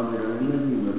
آمرانی بھی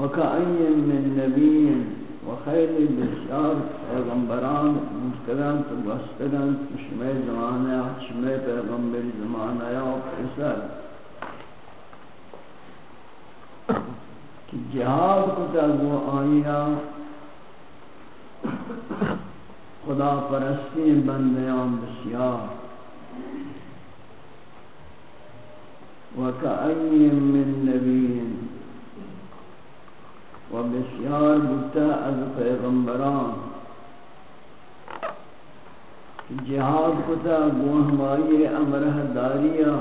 وكأي من نبي وخیلی بسیار پیغمبران مستدن تبستدن شمی زمانه شمی پیغمبر زمان یا پسر. کہ جہاد کو تب وہ آیا خدا پرستی بندیان بسیار. وكأي من نبي و بسیار بودتا از پیغمبران. جہاد کتا گوہمائی امرہ داریہ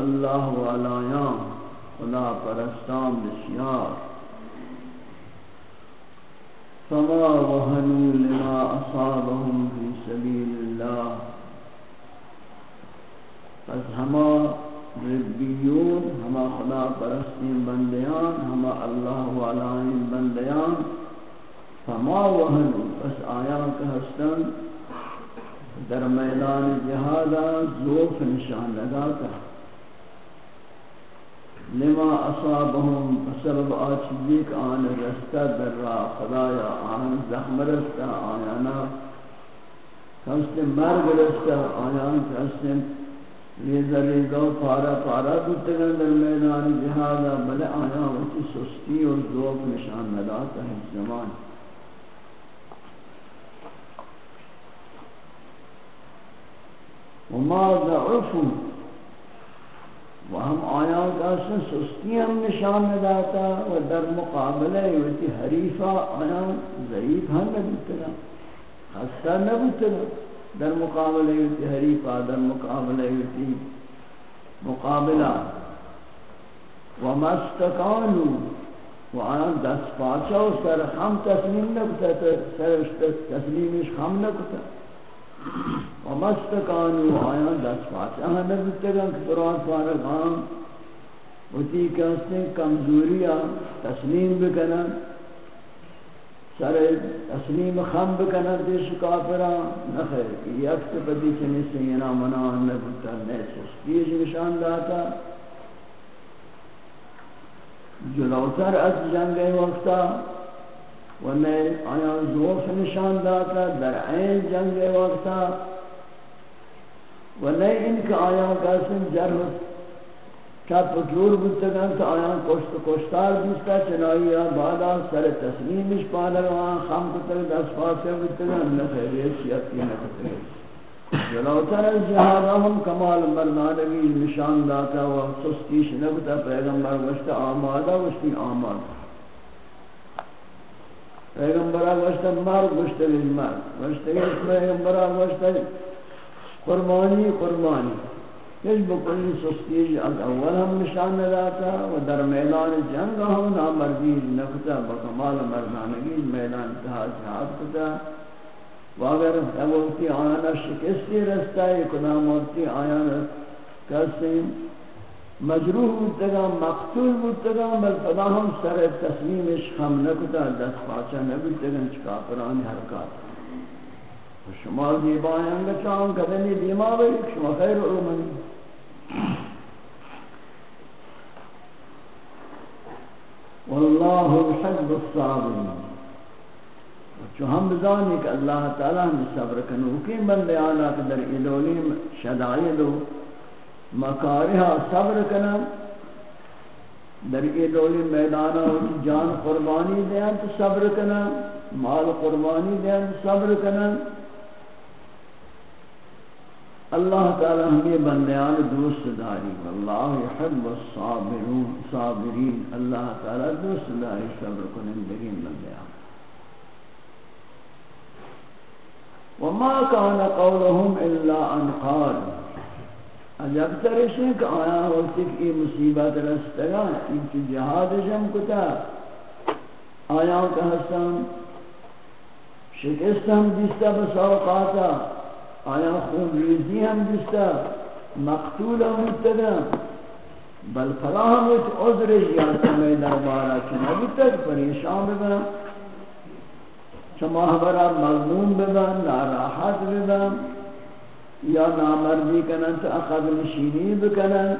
اللہ علیہ خدا پرستان بسیار. فما وحنوا لما أصابهم في سبيل الله فاز همار ربیون ہما خدا پرستین بندیان ہما اللہ والائن بندیان، فما وحنو پس آیا کا حسن در میدان جہادا زوف نشان لگاتا۔ لما اصابهم بسبب آچیدیک آن رستہ در را خدایا آن زخم رستہ آیانا۔ کہ اس نے مرگ رستہ آیانا کہ اس نے ریزا ریزا و پارا پارا بودتگن در میدان جہادا بلے آیا وچی سستی اور ذوق نشان نداتا ہے زمان۔ وما ضعفوا و ہم آیاں سستی ہم نشان داتا و در مقابلہ وتی حریفہ آیاں ضعیف ہم نبوتنا خستہ نبوتنا در مقابلہ وتی حریفہ، در مقابلہ وتی مقابلہ۔ و مستقانو و آیاں دست پاچا و سر ہم تسلیم نکتا سر تسلیمش ہم نکتا و مستقانو دست پاس اہاں نبتگن کہ قرآن فارغان وتی کہتے کمزوریا تسلیم بکنن۔ سر تسلیم خم بکنن دیش کافران. نخیر یک پدی چنی سینا منان نبتا نیسس بیش نشان داتا جلوتر از جنگ وقتا و نئے آیا زوف نشان داتا در عین جنگ وقتا و نئے ان کا آیا قاسم جرح چپ جور بودتگن تو آیا کشت کشتار بیستا چنائی آن بعدا سر تسلیمش پالا وہاں خم کتر دست پاسے بودتگن نخیری سیاتی نکتگن جلوتر از جہادا ہم کمال مردانگی نشان داتا و سستیش نکتا پیغمبر وشتا آمادا وشتی آمادا پیغمبرہ گوشتا مار گوشتا بھی مار گوشتا گوشتا قربانی قربانی۔ کچھ بکلی سستیج از اول ہم نشان نداتا و در میدان جنگ ہم نامردیج نکتا بکمال مردانگی میدان اتحاد جہاد کتا۔ و اگر اگوتی آیانا شکستی رستا ہے کدام آیانا کسی مجروح بودتگا مقتول بودتگا بل فدا ہم سر تسلیمش خم نکتا، دست پاچا نبودتگا چکا پرانی حرکات۔ شما دیبائیں انگا چاہم کدنی دیما بھئی شما خیر علمانی واللہ الحب الصابرین. چو ہم بزانی کہ اللہ تعالی ہم صبر کنو کی بندے آنا کہ در ایدولیم شدائدو مکارہ صبر کنا در یہ دولی میدانا جان قربانی دیں تو صبر کنا مال قربانی دیں تو صبر کنا اللہ تعالی ہمیں بندیان دوست داری واللہ يحب الصابرون صابرین۔ اللہ تعالی دوست داری صبر کنندگین بندیان۔ وما كان قولهم الا ان قالوا عجب ترش ہے کہ آیا وقت کی مصیبت رستگا ان کی جہاد جم کتا۔ آیا کہ حسن شکست ہم دستا بساوقاتا آیا خون ریزی ہم دستا مقتول ہم متدا بل فراہم وچ عذر یا سمے دربارہ چنا بتک پریشان ببنا شما برا مضمون ببن ناراحت ببن یا نامردی کنن تو اخذ نشینی بکنن.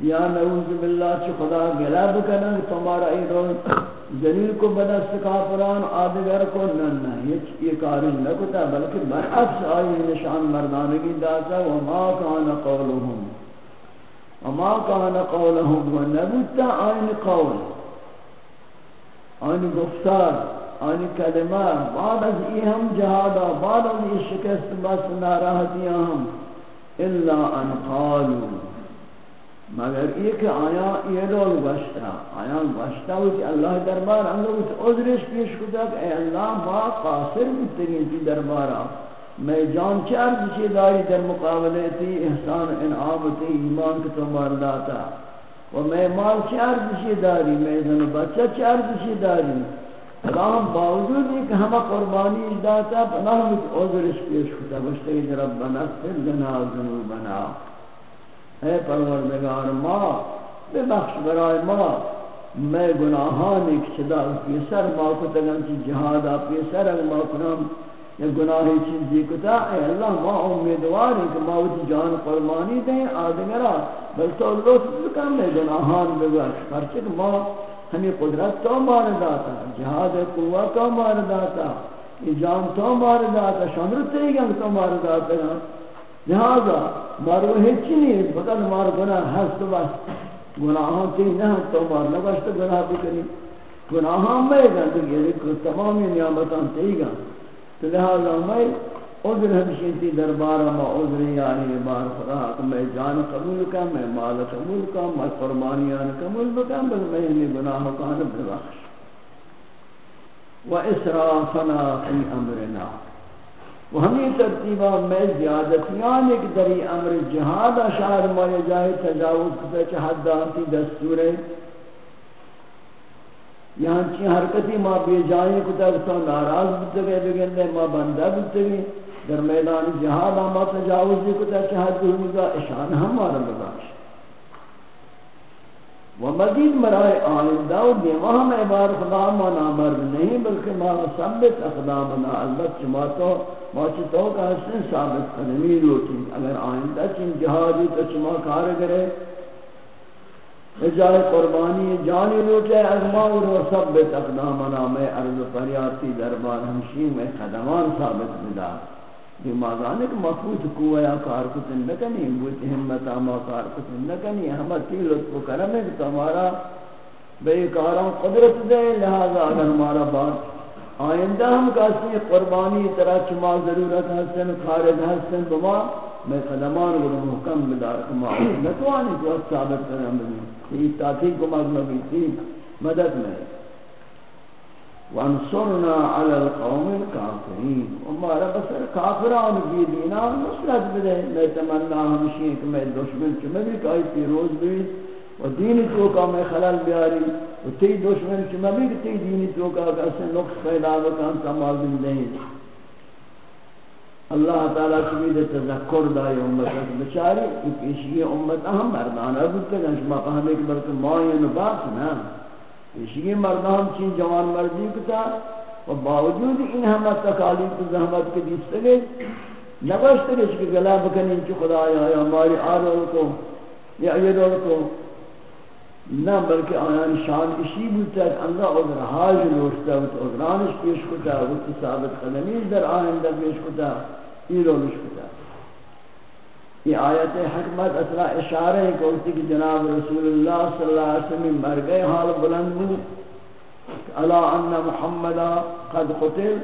یا نعوذ باللہ چو خدا گلا بکنن. تمہارا ایرون ذلیل کو بدست کافران آدگر کو نن نہ یہ کاری نہ کتا، بلکہ برعکس آئی نشان مردانگی داتا وما کان قولهم وما کان قولهم ونبتا آئین قول۔ آئین گفتار آنی کلمہ، بعد از ای ہم جہادا، بعد از ای شکست، بس ناراحتیاں ہم۔ الا ان قالوا۔ مگر ایک آیا یہ رول بشتا آیا بشتا ہو کہ اللہ دربار ہم لوگ اس عذرش پیش کتا کہ اے اللہ ما قاصر بتگین تی دربارا۔ میں جان چرد چی داری در مقابلے تی احسان انعام تی ایمان کتو مرداتا و میں مال چرد چی داری، میں زن بچہ چرد چی داری۔ فلاہم باوجود ہے کہ ہمیں قربانی اجداتا فلاہم ایک عذرش پیش کتا بشتے کہ ربنا اغفر لنا ذنوبنا۔ اے پروردگار ما، بے بخش برائے ما، میں گناہان ایک گناہانی کچدا پیسر ما کتگم، چی جہادا پیسر اگر ما کنم، یا گناہی چیزی کتا، اے اللہ ما امیدوار ہیں کہ ما وچی جان قربانی دیں آدھگرہ بل تو لطف بکن، میں گناہان بگوش پرچک ما ہمیں قدرت تو مار داتا، جہاد قوہ تو مار داتا یہ جان تو مار داتا شمر تیگن تو مار داتا لہذا مارو ہیچی نہیں فقط مار گناہ ہست بس۔ گناہاں تی نہ تو مار نگشت گناہ بھی بکنی گناہاں میں گن دیگه تمامی نعمتان تیگن تو لہذا میں عذر ہمشی دربارہ ما عذر یاری بار خدا کہ میں جان قبول کا میں مال قبول کا میں قربانیان قبول کا بل میں نے گناہ کان ببخش و اسرافنا فی امرنا و ہمیں ترتیبہ میں زیادتیان ایک دری امر جہاد اشار ما جائے تجاوز کتا چھ حد دانتی دستور ہے۔ یہاں چی حرکتی ما بے جائیں کتا تو ناراض بتگے بگندے ما بندہ بتگے۔ در میدان جہاد آما تجاوزی کو تا چاہت دہمی اشان ہمارا بگاش و مزید مرائے آئندہ و دیوہ میں بار خدا ما نامر نہیں، بلکہ ما ثبت اقدامنا البت چما تو ما چتو کا حسن ثابت قدمی روٹی اگر آئندہ چن جہادی تو چما کار کرے جائے قربانی جانی لوٹے اگما و ثبت اقدامنا میں عرض پریاتی دربار ہمشی میں خدمان ثابت مدار یہ مازانے کہ مفوت کو یا کار کو تن نہ کنی بوت ہمت اما کار کو تن نہ کنی ہم تی لطف کرم ہے کہ ہمارا بے کاروں قدرت دے، لہذا اگر ہمارا بات آئندہ ہم کاسی قربانی طرح چما ضرورت حسن، خارج حسن، بما میں قدمان کو محکم بدار کما۔ نتوانی تو ثابت کرم بھی یہ تاکید کو مغلبی تھی، مدد میں۔ وانصرنا على القوم الكافرين. وما ربسر كافران في دينا نصرت بده. میں تمنا ہمشی کہ میں دشمن چ میں بھی کئی پیروز بھی. و دین تو کا میں خلل بیاری. و تی دشمن چ میں بھی، تی دین تو کا کہ نقص پیدا کان تمام دین نہیں. اللہ تعالی کی بھی تذکر دای امت بیچاری کہ پیشی امت اہم مردانہ بود کہ شما فهمے کہ بلکہ ما یہ باس نہ یہ مردان چین جوان مردی کتا و باوجود این همه تکالیف و زحمت کے دیستے گئے نگوشتے گئے کہ گلا بکنی چی خدا آیا یا ہماری آرول کو یا یہ رول کو نہ بلکہ آیان شان اسی بودتا ہے اللہ عذر حاج لوٹتا ہے، عذرانش پیش کتا ہے ثابت قدمی در آئندہ پیش کتا یہ رولش کتا یہ آیت حکمت اصلا اشارہ ہے کہ کہ جناب رسول اللہ صلی اللہ علیہ وسلم مر گئے، حال بلند ہو الا ان محمد قد قتل۔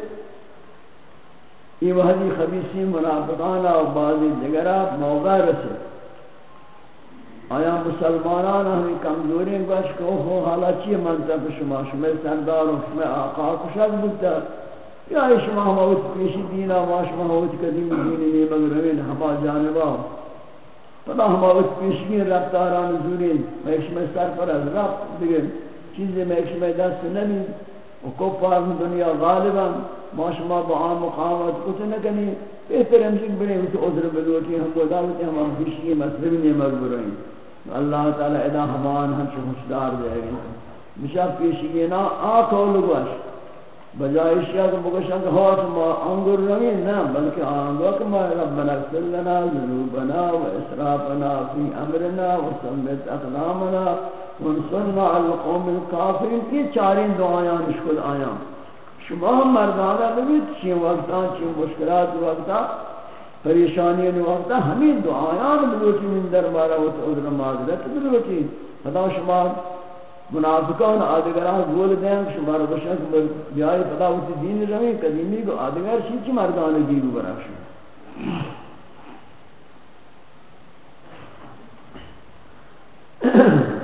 یہ وحدی خبیثی منافقانا و بعضی دیگرہ موقع رسے۔ آیا مسلمانان ہمیں کمزوری گوش کہ اوہ حالا چی منطق شما شما سردار و شما آقا کشک بودتا۔ یا شما موت پیشی دینا ما شما موت قدیم دینی نیمگ روین ہما جانبا. پدا ہما موت پیشی رفتاران زورین میں شما سر پر از رفت دیگر چیزی میں شما دست نمی. و کفار دنیا غالبا. ما شما با آن مقامت کچھ نکنی. بہتر ہمشک بنے اسے عذر بلوٹی ہم کو دعوتی ہم ہم پیشی مسلم نیمگ روین اللہ تعالی ادا ہمان ہم سے خوشدار جائے گا مشاہ پیشی نا آکھو لگوش. بجائے اشیاء کو بگشن کہ ہوا ما انگر نہیں نہ، بلکہ آنگو کہ ما ربنا اغفر لنا ذنوبنا و اسرافنا فی امرنا و سمت اقدامنا ونصرنا على القوم الكافرين یہ چارین دعایاں مشکل آیاں۔ شما ہم مردانہ ببید چی وقتا چی مشکلات وقتا پریشانی وقتا، ہمیں دعایاں بلوٹی من دربارہ و تعذر معذرت بلوٹی خدا شما منافقان، آدگران گول دیں شما رو بشن کہ بیائی پتا اسی دین رویں قدیمی کو آدگر شید چی مردان دین برا شد.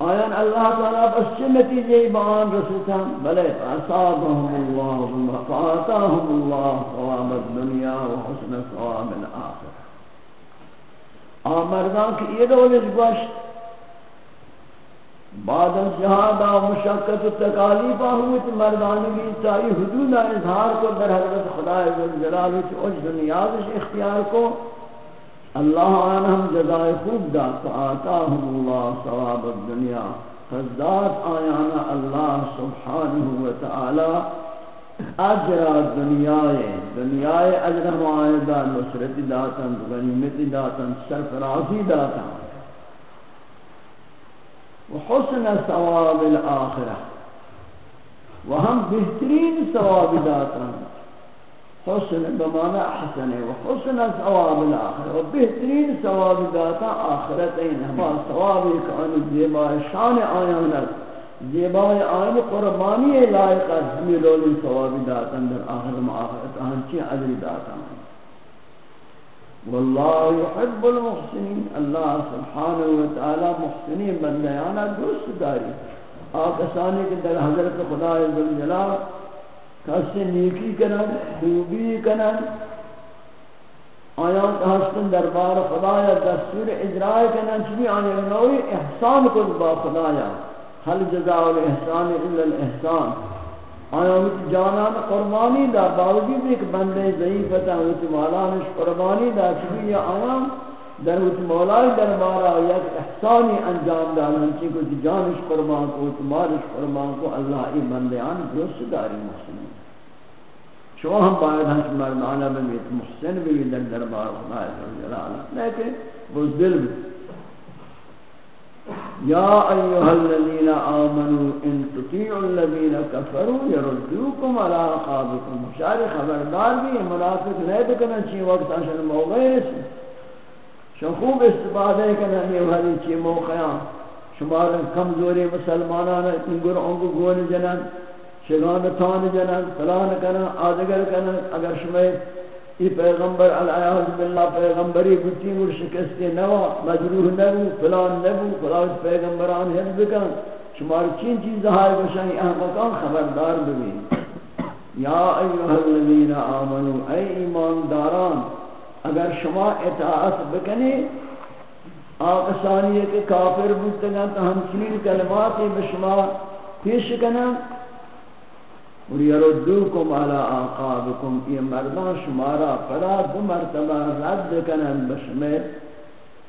آیان اللہ تعالی بس چی نتیجے بیان رسولتا بلے اصابهم اللہ فآتاهم اللہ ثواب الدنیا و حسن ثواب الاخر آمردان کی یہ دولت گوشت بعد از جہاد و مشقت و تکالیف آہوت مردانگی چاہی حدود اظہار کو در حضرت خدا جلال کی عجد نیازش اختیار کو اللہ آنہم جزائے خوب دا فآتاہم اللہ ثواب الدنیا فزداد آیانا اللہ سبحانہ وتعالی اجر دنیای دنیای اجر معاہدہ نصرت داتا غنیمت داتا سرفرازی داتا وحسن ثواب الاخرہ۔ وہم بہترین ثواب داتا حسن بمعنى حسن وحسن ثواب الاخرہ۔ و بہترین ثواب داتا آخرتین۔ ہما ثوابی کانی دیما شان آیانت زیبای آن قربانی لائق از ہمیں لولی ثوابی داتا در آخر معاخرت آنچی عدل داتا واللہ يحب المحسنین، اللہ سبحانہ وتعالی محسنین بندیانا دوست داری۔ آکسانی کے در حضرت خدا عزوجلال کسی نیکی کنن، خوبی کنن۔ آیان ہستن دربار خدایا دستور اجرائی کنن چلی آنی نوی احسان کن با خدایا۔ حل جزاء الاحسان الا الاحسان. آیا وچ جانان قربانی دا باوجود ایک بندے ضعیفتا وچ مالانش قربانی دا چبی یا آیا در وچ مولای دربارا یک احسانی انجام دارن چی کو جانش قربان کو مالش قربان کو اللہ ای بندیان درست داری محسن. شو ہم باید ہنچ مردانہ میں محسن بھی در دربار خدا جلالہ، لیکن بزدل بھی یا ایها الذين امنوا ان تطيعوا الذين كفروا يردوكم على اعقابكم شار خبردار بھی منافق نہیں بکنا چی وقت اشن موقع ہے شو خوب استفادہ کرنا یہ والی چی موقع ہاں. شمار کمزوری مسلمانان انگر انگو گون جنن، شگان تان جنن، فلان کنا آدگر کنا اگر شمار ای پیغمبر العیاذ باللہ پیغمبری گتی اور شکستے نوا مجروح نبو فلان نبو فلان پیغمبران حفظ کن شمار چین چیز ہائی بشای احمقان خبردار ببین. یا ایوہ الذین آمنو اے ایمان داران اگر شما اطاعت بکنی آقسانی کے کافر بودتگا تو ہم چنین کلماتی بشما پیش کنن. اور یردوکم علی آقابکم یہ مردان شمارا پدا دو مرتبہ رد کنن بشمیر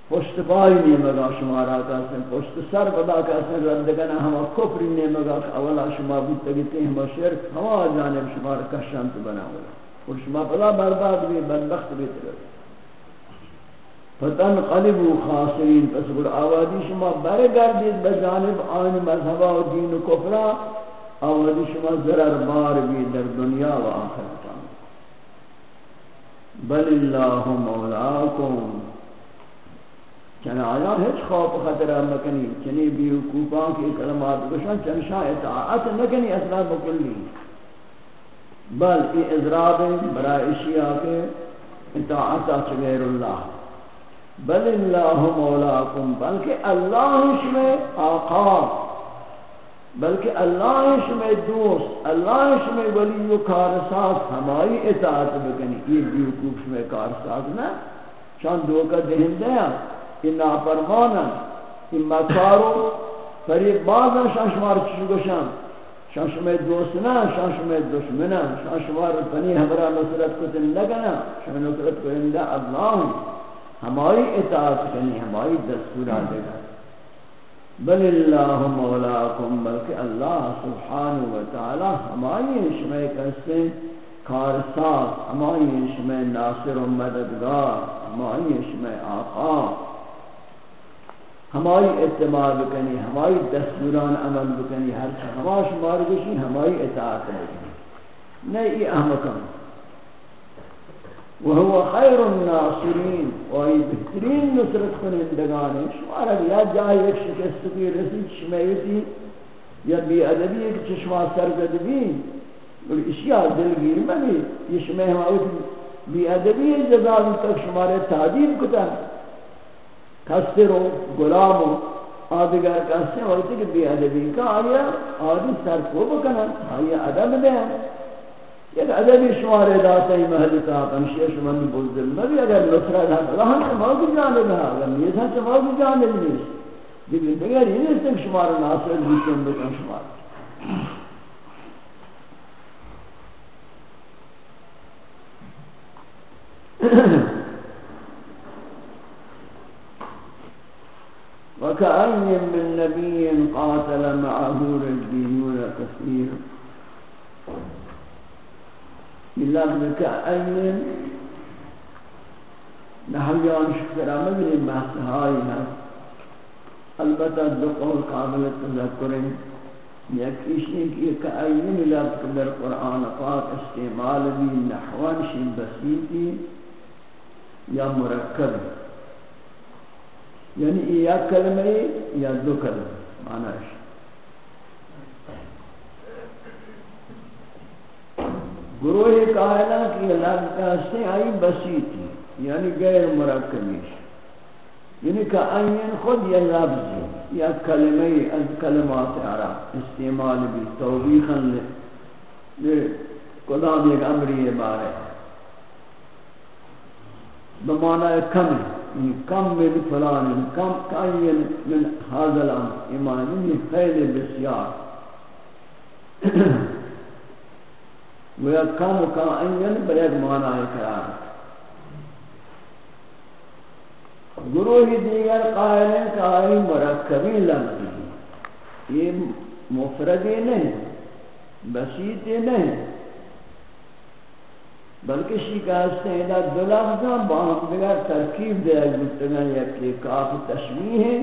پشت پای نیمگا شمارا کاسن، پشت سر بدا کاسن رد کنن، ہما کفری نیمگا اولا شما بود تگیتے ہما شرک، ہما جانب شمار کشنت بنا ہولا اور شما پدا برداد بھی، بدبخت بھی ترد فتن قلبو خاسرین، پس گر آوادی شما برگردید بجانب آن مذہبہ و دین و کفرہ اولادی شما ضرر مار بھی در دنیا و آخرت بل اللہ مولاکم. چنہ آیا ہیچ خوف خطرہ مکنی چنی بیو کوپان کی کلمات گشن چنشا اطاعت مکنی اصلا بکلی بل ای ازراب برای اشیاء کے اطاعت چغیر اللہ. بل اللہ مولاکم. بلکہ اللہ شما آقا. بلکہ اللہ شمی دوست، اللہ شمی ولی و کارساز ہماری اطاعت بکنی۔ یہ بیوکوف شمی کارساز نا؟ شان دو کا دہندے ہیں یہ ناپرمانا یہ مکارو فریب بازا شان شمار چشو شان شان شمی دوست نا شان شمی دشمنا شان شمار پنی ہمرا نصرت کتن لگنا شان نصرت کو یعنی اندہ اللہ ہماری اطاعت کنی ہماری دستورہ دے بل اللہ مولاکم، بلکہ اللہ سبحانہ وتعالی ہماری شمع کسے کارساز، ہماری شمع ناصر و مددگار، ہماری شمع آقا، ہماری اتباع بکنی، ہماری دستوران عمل بکنی، ہر چیز شمار بشی ہماری اطاعت بکنی۔ نہیں احمقان وهو خير الناصرين. وهي بهترين نصرت کنندگان شمارا یا جای ایک شکستگی رسید شمیتی یا بی ادبی ایک چشما سرگد بھی بل اشیاء دلگیر مبی یہ شمی ہماوت بی ادبی جزاوی تک شمارے تعدیم کتا کسر و غلام و آدگر کسر وقتی کہ بی ادبی کا آیا آدی سر کو بکنا آیا ادب دیں یک ادبی شمار داتا ہی محل تا پنشی شما می بزدل نبی اگر لطرہ دا رہن سے موضوع جانب ہے اگر نیت ہے سے موضوع جانب نیست. لیکن دیگر یہ نہیں سنگ شمار ناصر بیتن بکن شمار وكأي من نبي قاتل معه رجبيون كثير لفظ كأين نحویان شکر مبنی بحث ہائی ہے البتہ دو قول قابل تذکریں یک اشی کہ کأین لفظ در قرآن پاک استعمال بھی نحوان شی بسیطی یا مرکب یعنی یا کلمہ یا دو کلمہ معنی ہے گروہ قائلہ کی لفظ کہتے ہیں آئی بسیطی یعنی غیر مرکبیش۔ یعنی کہ این خود یہ لفظ یا کلمہ از کلمات عرب استعمال بھی توبیخا لے۔ قدام ایک امری بارے بمعنی کم یعنی کم من فلان کم کائین من حاضر ایمان یعنی خیل بسیار۔ وہ کم کائین بر ایک معنی قرار گروہ دیگر قائل ہیں کہ آئی مرکبی لفظی یہ مفردی نہیں بسیطی نہیں بلکہ شکایت ہیں ادا دو لفظاں باہم دیگر ترکیب دے گفتگا یا کہ کافی تشمیح ہے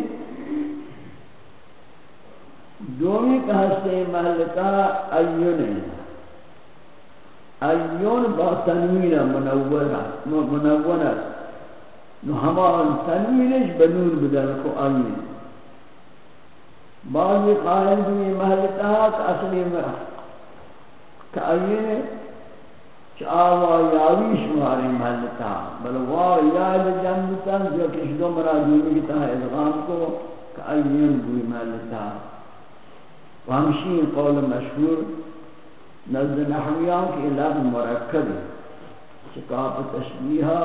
دومی کہستے ہیں محلتا ایون ہے ایون با تنوین منورہ منورہ نو ہمان تنوینش بنور بدل کو آئین بعضی قائل بھی محلتا کہ اصلی مرا. کہ آئین چاوا یاوی شماری محلتا بل واو یاد جنبتا جو کش دو مرا دونی کی تاہ ادغام کو کہ آئین بھی محلتا وہمشی قول مشہور نزد نحویان کی لفظ مرکب شکاف تشبیحہ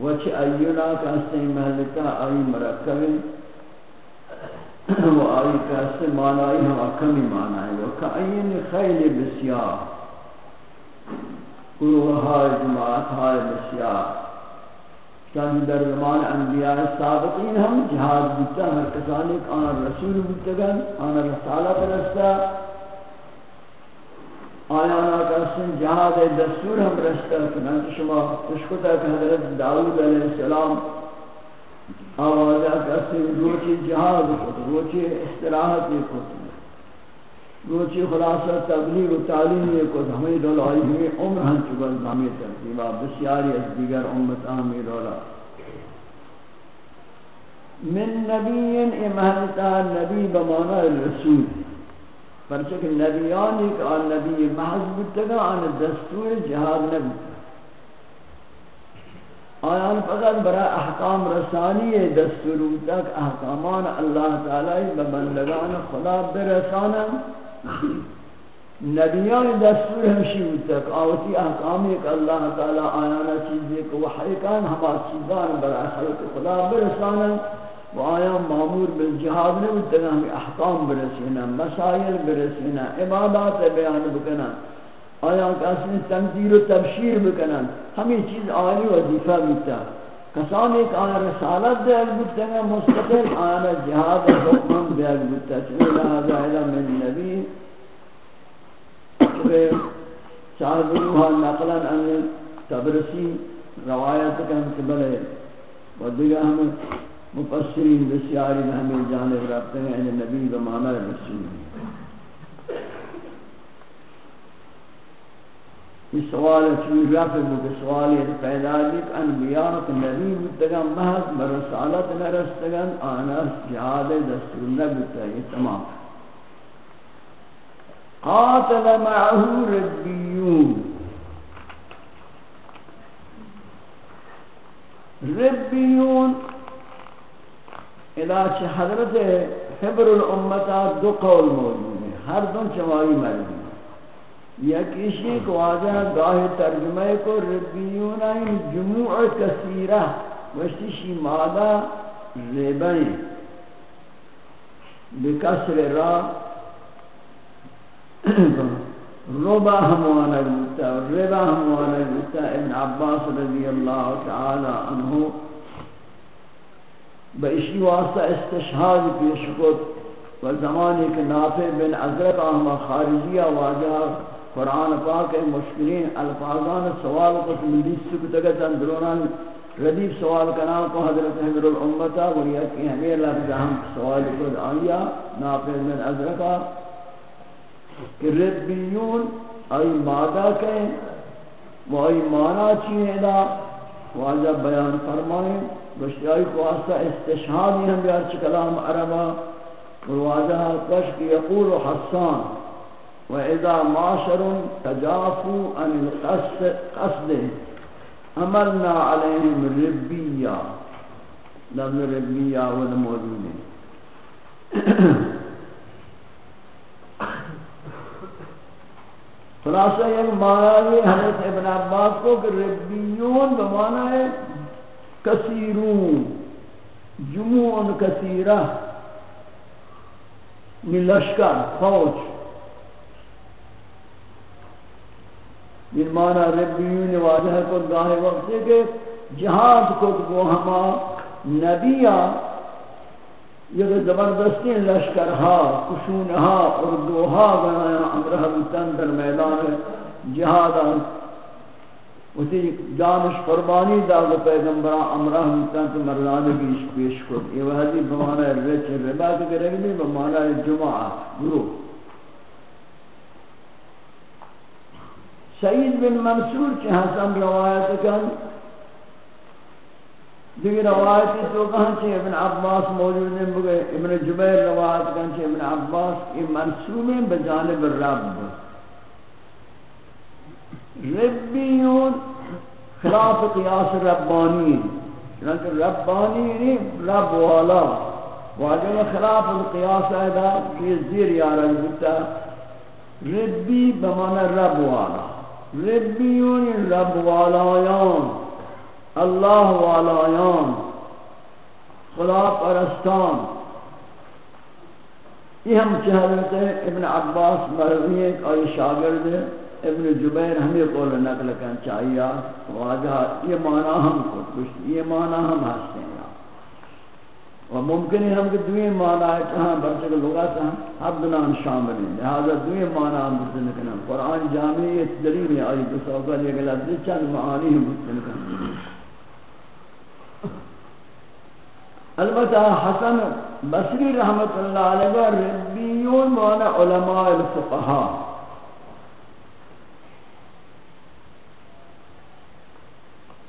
وچ اینا کاستے محلکہ آئی مرکب و آئی کاستے معنی ہم اکمی معنی وکا خیل بسیار، گروہائی جماعتائی بسیار۔ چند در زمان انبیاء سابقین ہم جہاد بتا ہر کسانی آنا رسول بتگن آنا رسالہ پرستا آیا نا کسن جہاد دستور ہم رستا کنن شما تشکتا کہ حضرت داود علیہ السلام آوازہ کسن روچی جہاد خود، روچی استراحت یہ خود۔ روچی خلاصہ، تبلیغ و تعلیم یہ خود۔ ہمیں دولا آئی ہمیں عمر ہم چکل ہمیں ترتیبہ بسیاری از دیگر امت ہمیں دولا من نبی امہلتا نبی بمانا الرسول پرچہ کہ نبیانی کہ آن نبی محض بودتا آن دستور جہاد نبودتا۔ آیان فقط برای احکام رسانی دستور بودتا احکامان اللہ تعالی ببندگان خدا برسانا نبیان دستور ہمشی بودتا آوتی احکامی کہ اللہ تعالی آیانا چیزیں کہ وحی کان ہما چیزان برای خلق خدا برسانا و آیا معمور بالجہاد نے بتنا ہمیں احکام برسینا، مسائل برسینا، عبادات بیان بکنا۔ آیا کسی تنظیر و تبشیر بکنا۔ ہمیں چیز آلی وظیفہ بیتا کسان ایک آیا رسالت دے بکتا مستقل آیا جہاد حکم دے بکتا چلے لہذا علم من نبی۔ چلے صاحب روحا نقلا ان تبرسی روایت کا ہم قبل و دیگا ہمیں مفسرین بسیاری میں ہمیں جانب رکھتے ہیں ان نبی و مانا رسول۔ یہ سوال چوی رفع بود سوالی پیدا دیت انبیاء کہ نبی بودتگا محض برسالت نرستگا آنا جہاد دستور نبودتا یہ تمام۔ قاتل معه ربیون۔ ربیون اذا چه حضرت حبر الامتا دو قول موجود ہیں، ہر دن چوائی مرضی یکیشی کو واجہ گاہ ترجمہ کو ربیون این جموع کثیرہ وشتشی مادہ ریبین بکسر را، ربا ہموانا گلتا ربا ہموانا گلتا ابن عباس رضی اللہ تعالی عنہ۔ بإشی واسطہ استشهاد پیش کت و زمانی که نافع بن عزرق آہما خارجیہ واجہ قرآن پاک مشکلین الفاظان سوال کو ملی سکتگت اندرونان ردیف سوال کنا کو حضرت حضر الامتا وریا کی ہمیں لفظ ہم سوال کو آیا نافذ من ازرکا کہ ربیون ای مادہ کہیں، وہ ای مانا چیئے دا، واجہ بیان فرمائیں۔ گشتیائی کو آسا استشہادی ہم بیار چی کلام عربا واجہ کشک یقول حسان وإذا معشر تجافوا عن القصد أمرنا عليهم ربيا لفظ ربيا والموجود خلاصہ یہ معنی ہے حضرت ابن عباس کو کہ ربیون بمعنی ہے کثیرون جموع کثیرہ من لشکر، فوج. یہ معنی ربیون واجہ کو گاہے وقت سے کہ جہاد کو وہ ہما نبیہ یہ زبردستی لشکر ہا کشون ہا امرہ بیتن در میدان جہاد اسی جانش قربانی دا وہ پیغمبران امرہ بیتن تو مرلانگیش پیش کو یہ وحدی بمانا ہے رچ ربا کے کرے گی بمانا ہے جمعہ۔ گروہ سعید بن منصور کے حسن روایت کن۔ دیگر روایتی تو کہاں چھے ابن عباس موجود ہیں۔ بگئے ابن جبیر روایت کن چھے ابن عباس کی منصوبیں بجانب رب۔ ربیون خلاف قیاس ربانی چنانکہ ربانی نہیں، رب والا۔ واجہ خلاف القیاس ایدا یہ زیر یارن بتا ربی بمانا رب والا۔ ربیون رب والایان، اللہ والایان، خدا پرستان۔ یہ ہم چہرت ابن عباس مروی ایک آئی شاگرد ابن جبیر ہمیں قول نقل کن چاہیے واجہ یہ معنی ہم کو کچھ یہ معنی ہم ہستے ہیں۔ و ممکن ہے ہم کہ دوئے معنی ہے کہ ہاں برچہ کے لغا سے ہم حب نام شامل ہیں۔ لہذا دوئے معنی ہم بسن کرنا قرآن جامعیت دلیل ہے آئی تو سوکا لے گلا دل چند معانی ہم بسن کرنا البتہ حسن بصری رحمت اللہ علیہ ربیون معنی علماء الفقہا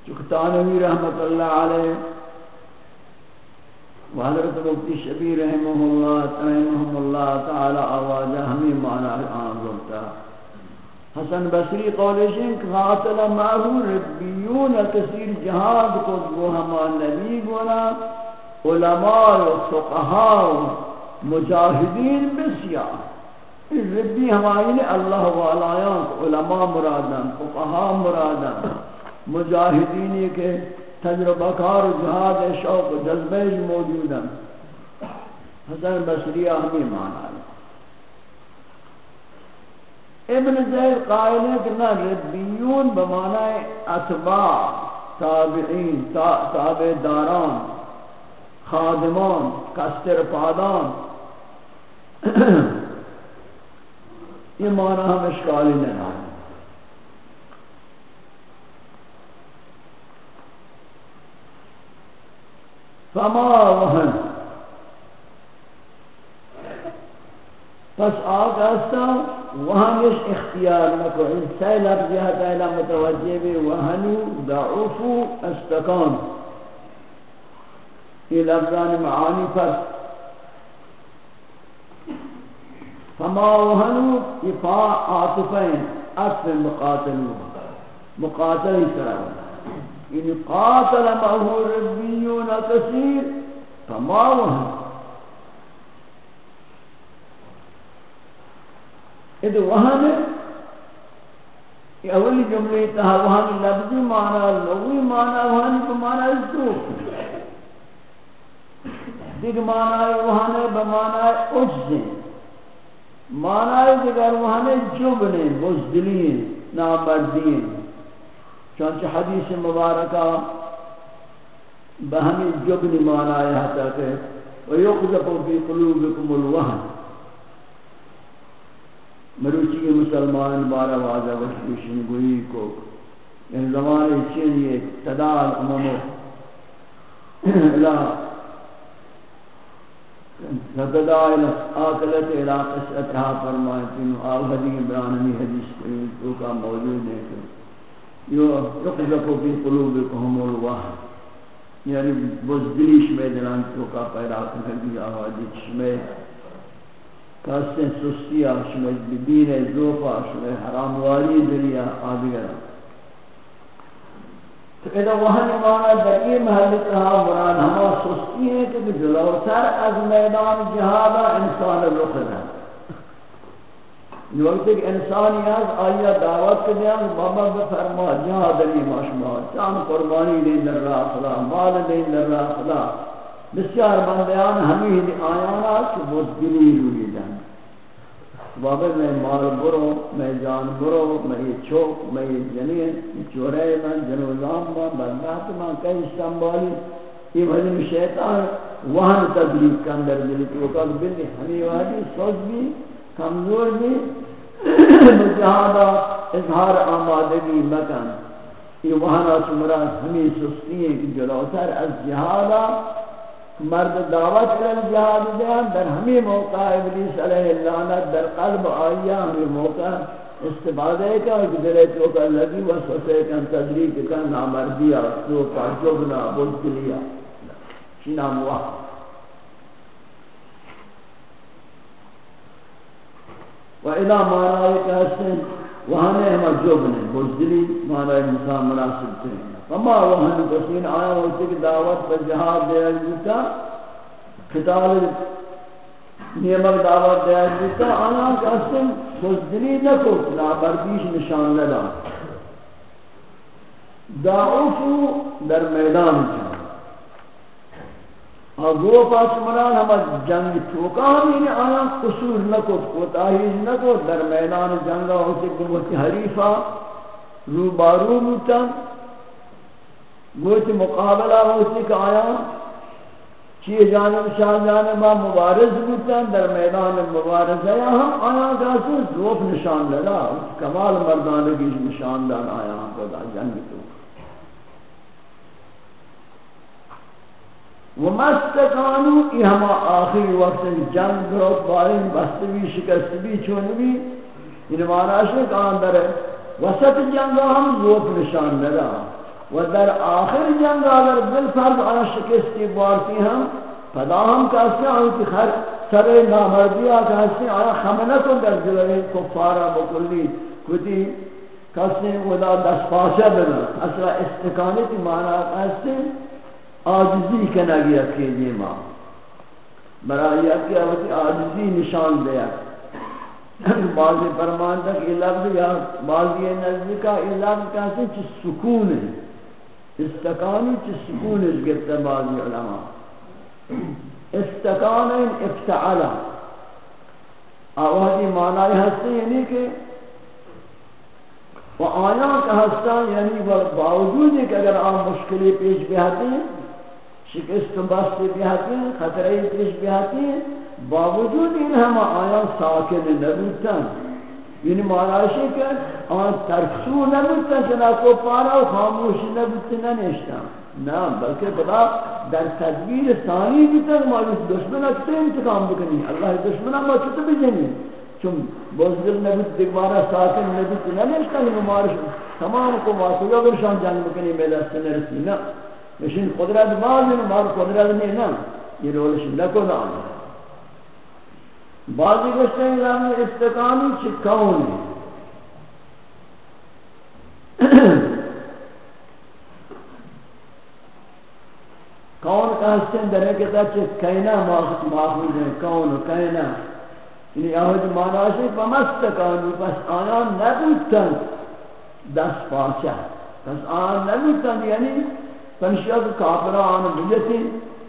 چکتانوی رحمت اللہ علیہ وحضرت مفتی شبیر رحمہ اللہ رحمہ اللہ تعالی آوازہ ہمیں معنی آن بولتا حسن بصری قولشن قاتل معه ربیون کثیر جہاد کو وہ ہما نبی گونا علماء و فقہاء و مجاہدین بسیار۔ ربی ہمائی نے اللہ والایان علماء مرادن فقہاء مرادن مجاہدین کے تجربہ کار جہاد شوق و جذبہ موجود ہیں۔ حسن بصری ہمیں مانا ہے۔ ابن زید قائل ہے کہ نہ ربیون بمانا اتباع، تابعین تابع داران خادمان کستر پادان۔ یہ معنی ہم اشکالی نہیں ہے فما وہن۔ پس آگ استا وہنش اختیار نکو۔ ان سی لفظی حتی الہ متوجہ بھی وہنو دعوفو استکان یہ لفظان معانی پس فما وہنو یہ فا آتفین اصف مقاتلو مقاتلی سرائے ان قاتل معه ربيون كثير فما وهم اذا وهم یہ اولی جملے تہا وہاں لفظی معنی، لغوی معنی، وہاں کو معنی اسدوک دیکھ معنی وہاں بمعنی اجز معنی دیگر وہاں جبن بزدلین نامردین چونچہ حدیث مبارکہ بہمی جبن مانا ہے تاکہ وَيُقْذَفُ فِي قُلُوبِكُمُ الْوَحَنِ مروچی کے مسلمان بارہ واضح وشکوشن گوئی کو ان زمان چین یہ تدار امامو الہ فتدا الہ آکلت الہ قصتها فرمائے تینو آل حدیث برانمی حدیث کوئی تو کا موجود ہے کہ یقذفو فی قلوبکہم الوحد یعنی بزدلیش میں دلان تو کا پیدا کرنے آوازی چشمے کاستے سستی آشمے دین زوف آشمے حرام واری دنیا آدھگرہ تو اذا وہاں مانا در یہ محل کہا مراد ہما سستی ہے کہ جلوتر از میدان جہادا انسان رخ ہے جو وقت ایک انسانی از آیا دعوت کے دیا بابا بفرما جہاد علی ماشما چاند قربانی دین در راہ خدا، مال دین در راہ خدا۔ بسیار بندیان ہمیں آیانا کہ بزدلی روی جان۔ بابا میں مال برو، میں جان برو، میں یہ چوک میں یہ جنین چورے من جنوزام من بندات من کئی سنبالی یہ وجہ شیطان وہاں تدریب کا اندر دلی تو کہ بلی ہمیں واجی سوچ بھی کمزور بھی جہاں اظہار آمادگی مکان یہ وہاں سمرا ہمیں سستی ہے کہ جلوتر از جہادا مرد دعوت کر جہاد دیا، در ہمیں موقع ابلیس علیہ اللعنت در قلب آیا ہمیں موقع استفادہ کا گزرے تو کا لگی وسوسے کا تدریج کا نامردیا تو کا جبنا بلکلیا۔ شنا ہوا و الى معنی کہتے ہیں وہاں نے ہم جبن بزدلی معنی مسام مناسب تھے فما وہن کسین آیا ہوتی کہ دعوت پر جہاد دیا جیتا خطاب نیمک دعوت دیا جیتا آنا کسن بزدلی نکو نابردیش نشان لدا دعوفو در میدان جا اگو پاس مران ہم جنگ چوکا ہمیں آیا، قصور نکو کوتاہیز نکو در میدان جنگا ہوتی کہ حریفہ، رو بارو موتا گوچ مقابلہ ہوتی کہ آیا چی جانب شاہ جانبا مبارز بوتا در میدان مبارز ہے ہم آیا جاسو زوف نشان لگا، کمال مردانگی نشان دان آیا، ہم کو دا جنگ تو ومستکانو یہ ہم آخری وقت جنگ گروت بارین بستوی شکستوی چونوی یہ معنی ہے کہ اندر وسط جنگا ہم زوف نشان لگا و در آخر جنگ اگر بالفرض آن شکستی بارتی ہم پدا ہم کہتے ہیں کہ خر سر نامردی کہتے ہیں، آیا خمنتوں در جلوے کفارہ بکلی، کتی کہتے ہیں، ودا دست پاسہ بنا اصلا استقانت معنی کہتے ہیں آجزی کنگیت کے لیے جی ماں برای اکی آواتی آجزی نشان دیا. بعضی فرمان تک یہ لفظ یا بعضی نزدکا یہ لفظ کہتے ہیں چھ سکون ہے. استقانی چی سکون اس گفت بعضی علماء. استقان افتعلا آوازی معنی ہستے یعنی کہ و آیا کا ہستا یعنی باوجود ہے کہ اگر آپ مشکلی پیش بیاتے ہیں شکست بست بیاتے ہیں خطرے پیش بیاتے ہیں۔ باوجود ان ہم آیا ساکن نبوتا یعنی معنی کہ آن ترکسو نبودتا چنا کو پارا و خاموش نبودتا ننشتا نا، بلکہ خدا در تدبیر ثانی بیتا ما دشمن اکتے انتقام بکنی۔ اللہ دشمن ما چھتا بجنی؟ چون بزدل نبود دیگوارا ساکن نبودتا ننشتا یہ ممارش تمام کو ماسوگا برشان جنگ بکنی میں دست نرسی نا۔ مشین قدرت مال مال قدرت نہیں نا یہ رولش نکو نا بعضی گشتے ہیں کہ استقامی چکاؤں ہے کون کا حسن در ایک تک کائنا ماخوذ ہے کون و کائنا یعنی آہد مانا سے فمستقانو پس آیان نبوتن دست پاچا پس آیان نبوتن یعنی پنشیات کافران بجتی،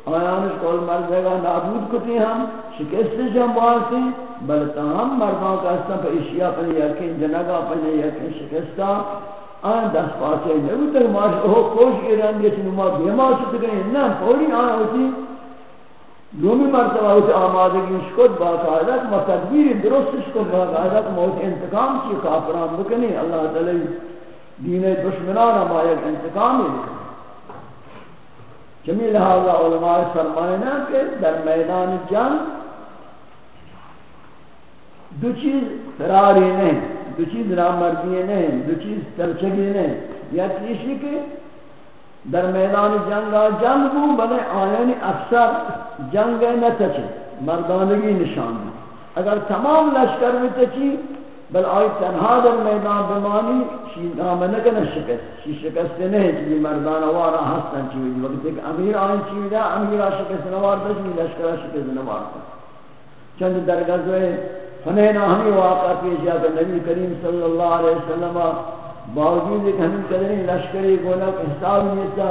آیانش کول مرزگا نابود کتی ہم، شکست جم بارتی بلتا ہم مردان کا استا پا اشیاء پنی یقین، جنگا پنی یقین شکستا آن دست پاسے نبو تک ماش اوہ کوش ایران گیسی نما بیما شد گئی نا پوری آن ہوتی دومی مرتبہ ہوتی آمادگی شکد باقاعدہ ما تدبیر درست شکد باقاعدہ موت، انتقام کی کافران بکنی اللہ تعالی دین دشمنان ما یک انتقام ہے جمیل لہذا علماء فرمائنا کہ در میدان جنگ دو چیز فراری نہیں، دو چیز نامردی نہیں، دو چیز ترچگی نہیں۔ یا چیزی کہ در میدان جنگ جنگ بو بلے آیانی اکثر جنگ نتچے مردانگی نشان دی اگر تمام لشکر میں تچی بل آئی تنہا در میدان بمانی شی نام نکن شکست. شی شکست نہیں چیزی مردان وارا ہستن چیزی وقت ایک امیر آئین چیزی دا امیر آ شکست نوار دشمی لشکر شکست نوار دا چند در گزوے فنین ہمیں واقع پیش یا کہ نبی کریم صلی اللہ علیہ وسلم باوجود ایک ہمیں قدرین لشکری گونا کہ حساب نہیں تھا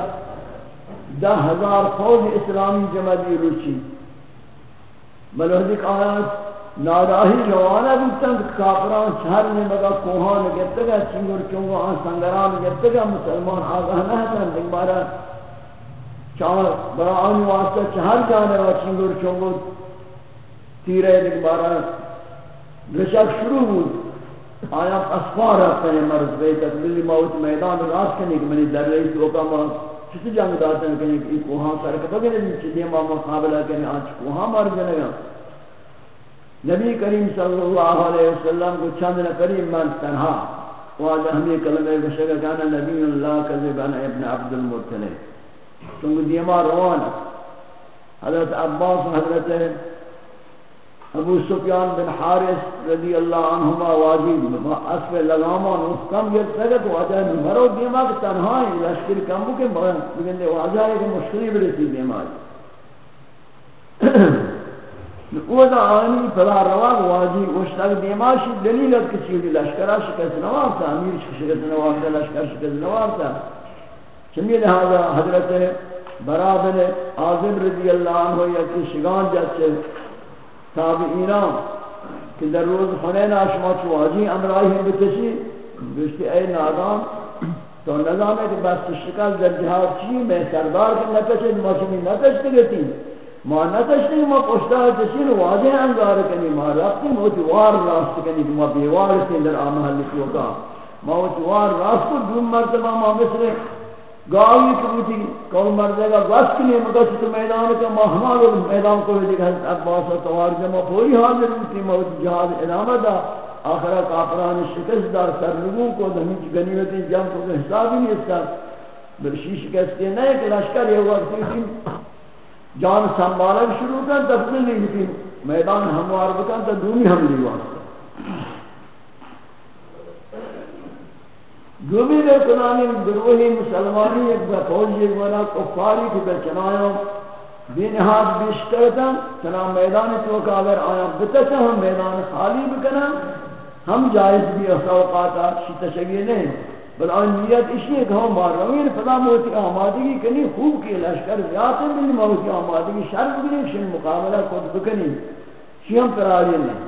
دہ ہزار فوج اسلامی جمع دی روچی بلوحدی آیات ناداہی جوانا بودتاں کہ کافران شہر میں مگا کوہان گرتے گا چنگر چونگو آن سنگران گرتے گا، مسلمان آگاہ نہ ہے دیکھ بارا چار برا آنی واسطہ چہر جانے گا چنگر چونگو تیرے دیکھ بارا رشک شروع بود آیا اسفار رفتا ہے مرض بے تکلیلی موت میدان راست کرنے کہ منی در رئیس وقا ما کسی جنگ داتا ہے کہ یہ کوہاں سر چیزیں ما مقابلہ کرنے آج کوہاں مر جنے گا؟ نبی کریم صلی اللہ علیہ وسلم کو چند نفری من تنہا واجہ ہمیں کلمہ بشکہ کانا نبی اللہ کذبان ابن عبد المرتلے چونکہ دیما روان حضرت عباس، حضرت ابو سفیان بن حارث رضی اللہ عنہما واجب اسف لگامان اس کم یہ سگت واجہ مرو دیما کہ تنہا ہے لشکر کم کے بگن دے واجہ ہے کہ مشکلی بڑی تھی دیما او دا آنی فلا رواق واجی وشتاق دیما شی دلیلت کسی ہوئی لشکرہ شکست نوارتا امیر شکست نوارتا لشکر شکست نوارتا چمی لہذا حضرت برابن آزم رضی اللہ عنہ یا کی شگان جاتے تابعینان کہ در روز حنین آشما چواجی امرائی ہم بتشی گوشتی اے نادان تو نظام ہے کہ بس شکل در جہاد چی؟ میں سردار کے نتشی ما چمی گتی. ما نتشتی ما پشتا تشی واضح انگار کنی، ما رفتی موتی وار راست کنی ما بیوار سی در آمحل کیوکا ما موتی وار راست کو دوم مرتبہ ما مصر گاوی کبوتی کول مردے گا وقت نہیں مگر تو میدان کا ما مہمان میدان کو بھی دیکھا حضرت عباس و توار جمع پوری حاضر ہوتی موت جہاد ادامہ دا آخرہ کافران شکست دار، سر لوگوں کو دمیچ گنیمتی جم کو حساب ہی نہیں اس کا برشی شکستے نہیں کہ لشکر یہ وقت جان سنبھالا شروع کر تفصیل نہیں تھی میدان ہموار بکن تو دومی حملی واسطہ جو بھی بے کنانی گروہی مسلمانی ایک بفوج ایک بنا کفاری کی بچنایوں بینہاد بیشترتا چنا میدان توکا اگر آیا بتتا ہم میدان خالی بکنا۔ ہم جائز بھی اصوقاتا شی تشگی نہیں۔ بل آن نیت اسی ایک ہم بار روین یعنی فضا موتی آمادگی کنی، خوب کی لشکر زیادہ ملی یعنی موتی آمادگی شرط بھی نہیں شن مقابلہ خود بکنی۔ شی ہم پرالی نہیں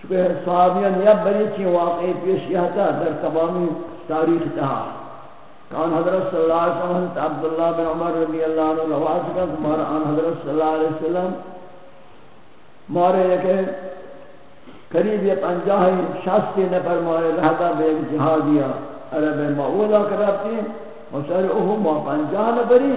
چونکہ صحابیان یا بری چی، واقعی پیش یہ تھا در تمامی تاریخ تہا کان حضرت صلی اللہ علیہ وسلم، حضرت عبداللہ بن عمر رضی اللہ عنہ رواز کا تمہارا آن حضرت صلی اللہ علیہ وسلم مارے کہ قریب یہ پنجاہ شاستی نفر مارے رہتا بے ایک جہادیا عرب معولا کرابتی اور سر اوہ ما پنجاہ نفری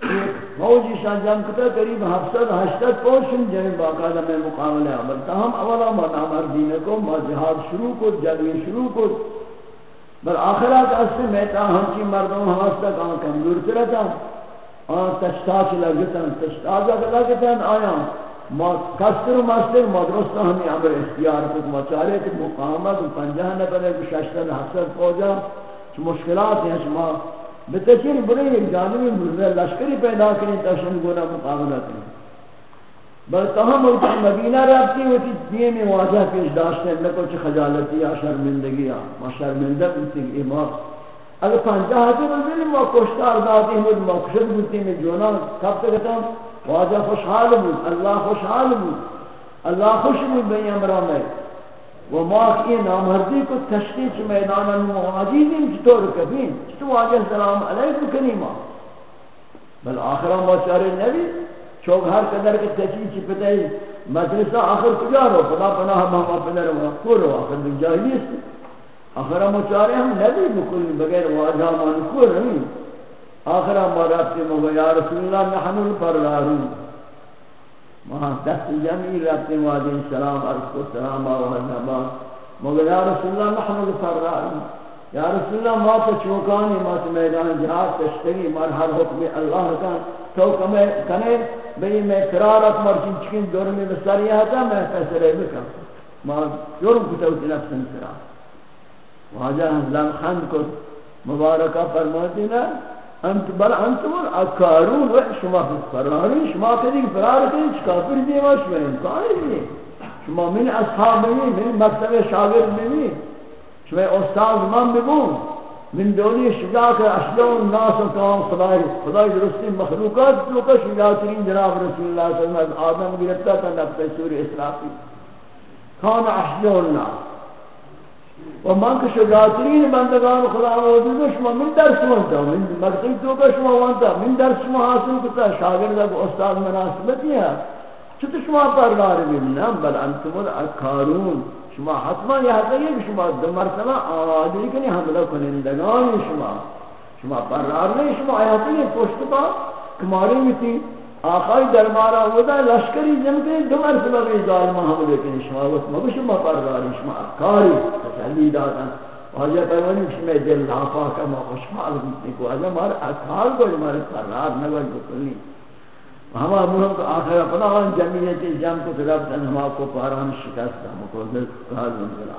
ایک فوجی شان جام کتا قریب ہفتد ہشتد پوشن جنہیں باقاعدہ میں مقابلہ عمل تاہم اولا ما نامر دینے کو، ما جہاد شروع کو جنگی شروع کو۔ بل آخرات اصل میں تا ہم چی مردوں ہماستا کہاں کمزور ترتا آن تشتاش لگتا تشتاش لگتا آیا ما کستر و مستر مدرستا ہمیں عمر اختیار کو ما چاہرے کہ مقامت پنجہ نفر ہے ششتر حسر فوجا چھ مشکلات ہیں شما بتشیر بڑے ایک جانبی مرزہ لشکری پیدا کریں تشن گونا مقابلہ کریں بل تمام ہوتی مدینہ رابطی ہوتی دیئے میں واجہ پیش داشتے ہیں لکو چی خجالتی یا شرمندگی یا. ما شرمندہ بودتی کہ امام اگر پنجہ ہاتھ بزنی ما کشتار داتی ہوں ما کشت بودتی میں جونا کب تک واجہ خوشحال بود اللہ خوشحال بود اللہ خوش بود بین امرہ میں۔ و ما کی نامردی کو تشکیچ میدانا مواجی دیم چطور کبین چطور واجہ سلام علیکم کنی بل آخران با نبی، چوک ہر قدر کے تچی پتہ ہے مجلسہ آخر کجا رو؟ خدا پناہ ماما پنر کو رو، آخر دن جاہلی ہے آخر ہم نبی بکلی بغیر واجہ مان کو رہی آخر ہم رابطے مگو، یا رسول اللہ نحن الفرارون وہاں دست جمعی رابطے واجہ سلام عرض کو، سلام آوہ مگر یا رسول اللہ نحن الفرارون یا رسول اللہ، ما تو چوکانی، ما تو میدان جہاد تشتری مر ہر حکم اللہ کا۔ تو کمے، کنے، بھئی میں فرارت مرچن چکن، دور میں بساری آتا میں فیصلے بکا ما جرم کتا ہوتی نفسن فرار واجہ لم خند کو مبارکہ فرماتی نا۔ انت بل انتم اکارون و شما فرارین شما کدی فرار کدی چکافر دیما شما امکانی دی شما من اصحاب بمی من مکتب شاگرد بمی شما استاد من بگون من دولی شجاع که اشجاع الناس و تمام خدای خدای درستی مخلوقات تو کا شجاع ترین جناب رسول اللہ صلی اللہ علیہ وسلم آدم گرفتا تھا نفس سور اسرافی کان اشجاع الناس. و من که شجاع ترین بندگان خدا موجود شما، من درس وانتا من مقصد تو کا شما وانتا، من درس شما حاصل کتا شاگرد استاد مناسبتی ہے چطور شما پردار ببینم بل انتم الاکارون شما حتما یہ ہے کہ شما دو مرتبہ آوازی کنی حملہ کنندگان شما. شما پردار نہیں شما آیاتی پشت پا کماری میں تھی آقای دربارہ ہوتا لشکری جمع دو مرتبہ بھی ظالمہ حملے کنی. شما وقت مگو شما پرداری شما اکاری تسلی داتا واجہ پیمانی شما دل لافا کما خوشحال بیتنی کو واجہ مار اکار کو ہمارے پردار نگل بکنی ہم امور کو آخر اپنا ان جمعیت جم کو طرف دن ہم کو پاران شکست ہم کو دل راز منزل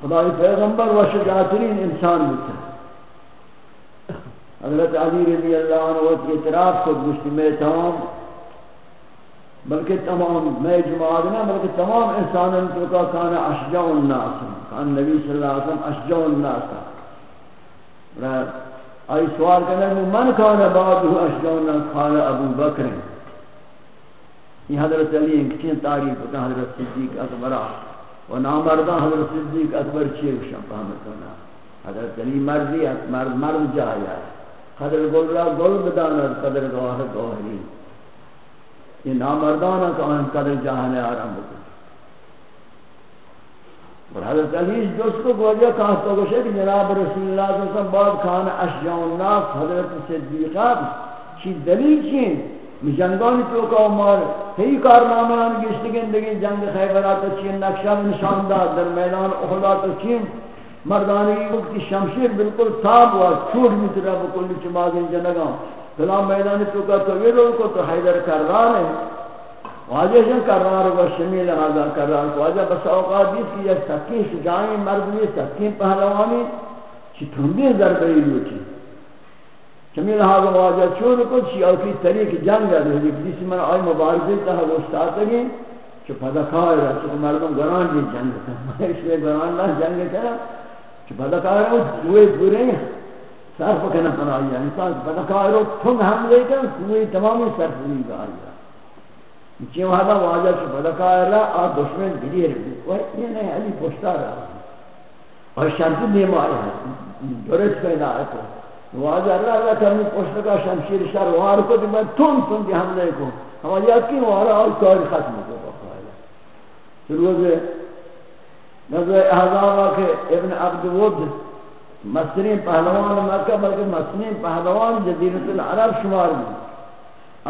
خدای پیغمبر و شجاعترین انسان ہوتا حضرت علی رضی اللہ عنہ وقت اعتراف کو گشتی میں تمام بلکہ تمام میں جماعت نہ بلکہ تمام انسانوں کو کا کان اشجع الناس کان نبی صلی اللہ علیہ وسلم اشجع الناس آئی سوال کرنے میں من کان بعد اشجع الناس؟ قال ابو بکر۔ یہ حضرت علی ان کی تعریف ہوتا حضرت صدیق اکبر۔ و نامردان حضرت صدیق اکبر چیئے شان فهمت ہونا۔ حضرت علی مردی مرد مرد جایا قدر گل را گل بدانا قدر گوہر گوہری۔ یہ نامردان کا ان قدر جہان آرام بکن اور حضرت علی دوست کو گویا کہا تو گوشے کہ جناب رسول اللہ صلی اللہ علیہ وسلم، بعد کھان اشجاع الناس حضرت صدیقہ چی دلیل چین جنگانی تو کا عمر ہی کارنامہ کارنامان گشت گندگی، جنگ خیبرات چین نقشہ نشان داد، در میدان احدات چین مردانی وقتی شمشیر بالکل صاحب ہوا چھوٹ مترہ بکلی چمازین جنگان۔ فلان میدانی تو کا تو یہ لوگ کو تو حیدر کرار ہے۔ واجہ جن کرار و شمیل هذا کرار واجہ بس اوقات دیس کی یک سکین شجاعی مردمی سکین پہلوانی چی تھندی ضربی لوچی شمیل هذا واجہ چون کو چی اوکی طریق جنگ ہے۔ جو کسی من آئی مبارزی تہا گوشتا تگی چو پدکار ہے چو مردم گران دی جنگ ہے۔ اس میں گران نہ جنگ ہے چو پدکار ہے، وہ دوئے ہیں۔ صرف کرنا پڑا ہے، انسان بدکار رو تھنگ ہم لے کر کوئی تمامی صرف نہیں گا آیا جو ہوا واجہ سے بدکار رہا اور دشمن گریر وہ یہ نہیں، علی پوچھتا رہا۔ اور شرط نہیں مارا درست پیدا ہے تو۔ واجہ اللہ اللہ کرنے پوچھتا کا شمشیر شر وار کو دی، میں تم تم دی حملے کو ہم یقین وارا اور کار ختم کو بقایا پھر وہ نظر احضاب کہ ابن عبد ود مصری پہلوان مکہ، بلکہ مصری پہلوان جزیرت العرب شمار بھی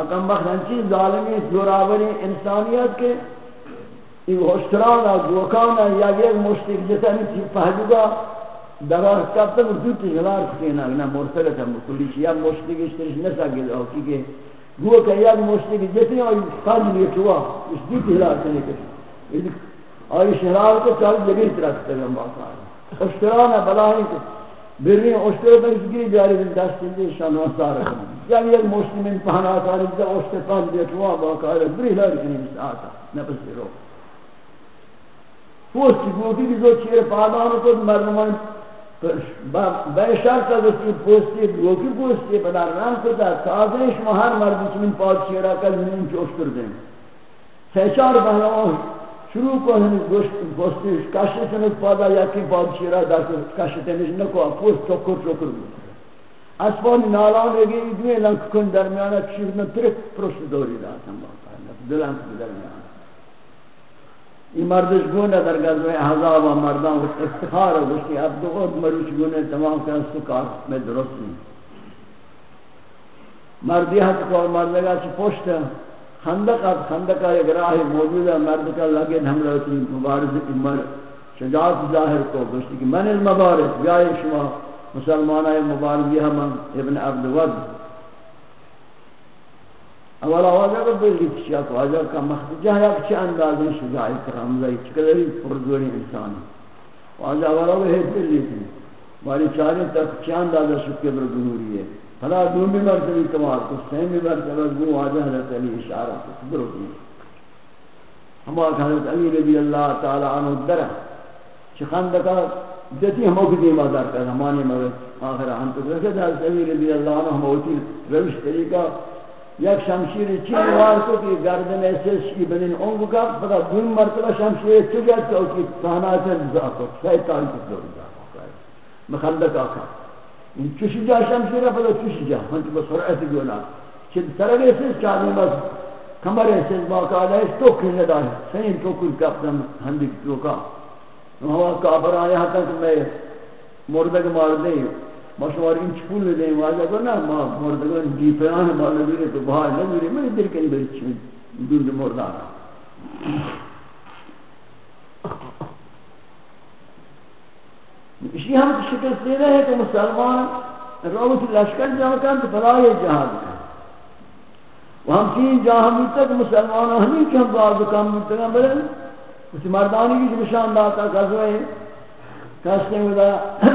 اکم بخنچی ظالمی زوراوری انسانیت کے یہ ہوشترانا گوکانا یا ایک مشتق جیسا نہیں پہلوگا درار کب تک دوتی غلار کتینا اگنا مرسلت ہم کلی چی یا مشتق اشترش نسا گل ہو کیونکہ گو کہ یک مشتق جتنی آئی خالی لیٹوا اس دوتی غلار کنے کر آئی شہرار کو چال جگہ طرح تگم باقا ہے۔ اشترانا بلاہی کہ برین اشتر پر گیری جاری دن دست دی شان واسار کنن یا یک مسلمین پهنا کاری ده اشتر پان دیت وا با کار بری لار کنیم آتا نفس رو پوستی گوتی بیزو چیر پادانو تو مردمان به شرط دستی پوستی گوتی پوستی پدر رنگ کتا تازه شما هر مردی که پاد چیرا کل من چه اشتر دیم سه چار پهلوان شروع کو ہم گوشت گوشتی کاشی سنت پادا یا کی پاد شیرہ دا کاشی تنش نکو، پوست چکر چکر بود. اسفانی نالان اگه دوی لنک کن درمیانه چیز من ترک پرست دوری داتم باقا دلم درمیانه این مردش گونه در گذوه حضاب و مردان و افتخار و گوشتی. عبد خود مروش گونه تمام کنست تو کار میں درست نہیں مردی حد کو مردگا چی پشت؟ خندق اب خندق ایک راہ موجود ہے، مرد کا لگے ہم رہتی مبارز عمر شجاعت ظاہر کو گوشتی کہ من المبارز؟ یا شما مسلمان ہے مبارز یہ ہم ابن عبد ود اولا واجہ کو بلی تشیا کو واجہ کا مخرجہ ہے کہ اندازے شجاعی کرام زئی چکلری پردوری انسان۔ واجہ اولا وہ ہے بلی تھی ماری چارے تک چاند اندازہ شکر بردوری ہے۔ فلا دومی مرتبی کمال کو سیمی مرتبہ گو واجہ حضرت علی اشارہ کو برو دی ہما حضرت علی رضی اللہ تعالی عنہ درہ چی خندکا جتی ہمو کی دیما دار کر ہمانی مرد آخر ہم تو رکھت حضرت علی رضی اللہ عنہ ہمو ہوتی روش طریقہ۔ یک شمشیر چین وار کو کہ گردن ایسے شکی بنین اونگو کا پتا دون مرتبہ شمشیر چگت تو کی تانات زاکو شیطان کی دور زاکو مخندک آخر۔ این چوشی جا شمشیر پدا چوشی جا من تو بسرعت گونا چه سرگ ایسیز چاہنے بس کمر ایسیز باقاعدہ ہے تو کھنے دار سین تو کل ہندی تو کا۔ ہوا کافر آیا ہاں تھا کہ میں مردگ مار دیں مشوار این چپول دیں واجہ کو نا، ما مردگان جی پیان مار لگے تو باہر نہ میرے میں دل کے بری چھ دون مردہ۔ اسی ہم شکست دے رہے ہیں کہ مسلمان روت لشکر جمع کن تو بلائے جہاد کن و ہم تین جہاں ہم تک مسلمان ہمیں کہ ہم بعض کام ملتگا بلے اس مردانی کی جو نشان داتا غزوے کستے مدہ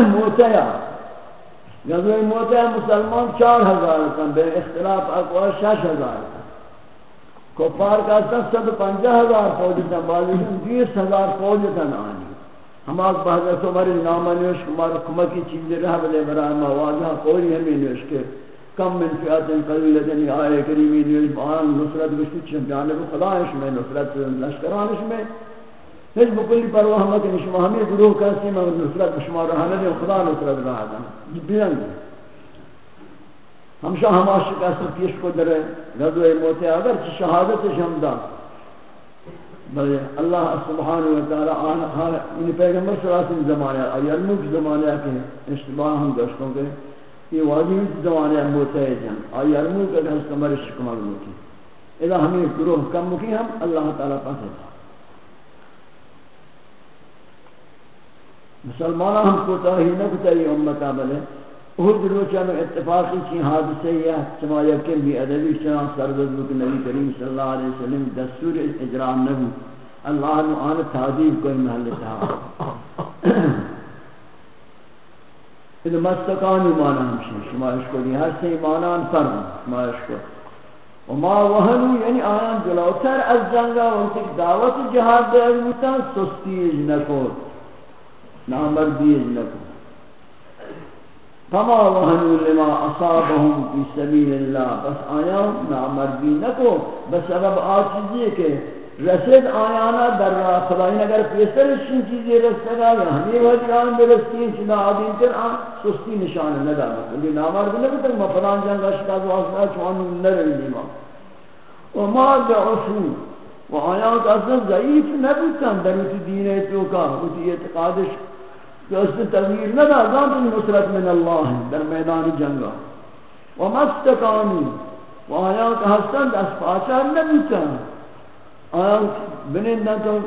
موتیا غزوے موتیا مسلمان چار ہزار کن بے اختلاف اقوال شش ہزار کفار کا سب پنجہ ہزار فوجتا بالی بیس ہزار فوجتا آنی ہم آگ بحضرت عمر نامہ نوش کمار کمکی چیزی رہ بلے برای ما واجہ کوئی ہمیں نوش کے کم من فیات قلیلتنی آئے کریمی نوش آن نصرت گشتی چیم جانب خدایش میں نصرت لشکرانش میں ہیچ بکلی پرواہ ہم کہ شما ہمیں گروہ کسی میں نصرت شما رہانے دیں خدا نصرت رہا دیں بیان ہمشہ ہم آشک اصل پیش کو در غزوہ موتے اگر چی شہادت شمدہ بلے اللہ سبحانہ و تعالی آن حال ان یعنی پیغمبر صلی اللہ علیہ وسلم زمانے اور یلمک زمانے کے اشتباہ ہم دوستوں کے یہ واجب زمانے موتے جن اور یلمک کا ہستمر شکمال موتی اذا ہمیں گروہ کم مکی، ہم اللہ تعالی پاس ہے۔ مسلمان ہم کوتا ہی نہ کوتا ہی امتا بلے اہد روچہ میں اتفاقی چی حادثے یا چما یکم بھی ادبی شنان سرزد بک نبی کریم صلی اللہ علیہ وسلم دستور اجرام نبو اللہ نے آن تعدیب کوئی محل تھا۔ اذا مستقانی مانا ہمشن شمایش کو دی ہر سے ایمانان فرم۔ شمایش کو۔ وما وہنو یعنی آیان جلوتر از جنگا وقت دعوت جہاد دے اجمتا سستی اجنکو۔ نامردی اجنکو۔ فما وهنوا لما اصابهم في سبيل الله. بس آیا نامردی نکو. بسبب آچیزی کہ رسد آیانا در راہ خدای اگر پیسر شن چیزی رسد آیا ہمیں وقت آن برستی ہیں چنا آدین تر آن سستی نشان ندا لیکن نامرد نکو تک ما فلان جنگ اشتا دو آسنا چوانو نرل دیما وما دعفو و آیات اصلا ضعیف نبوتن در اتی دین توکا اتی اعتقادش کہ اس نے تغییر نہ دا ذات نصرت من اللہ ہے، در میدان جنگا و مستقانی و آیا حسن اس پاچار نبیتا آیا بنندن تو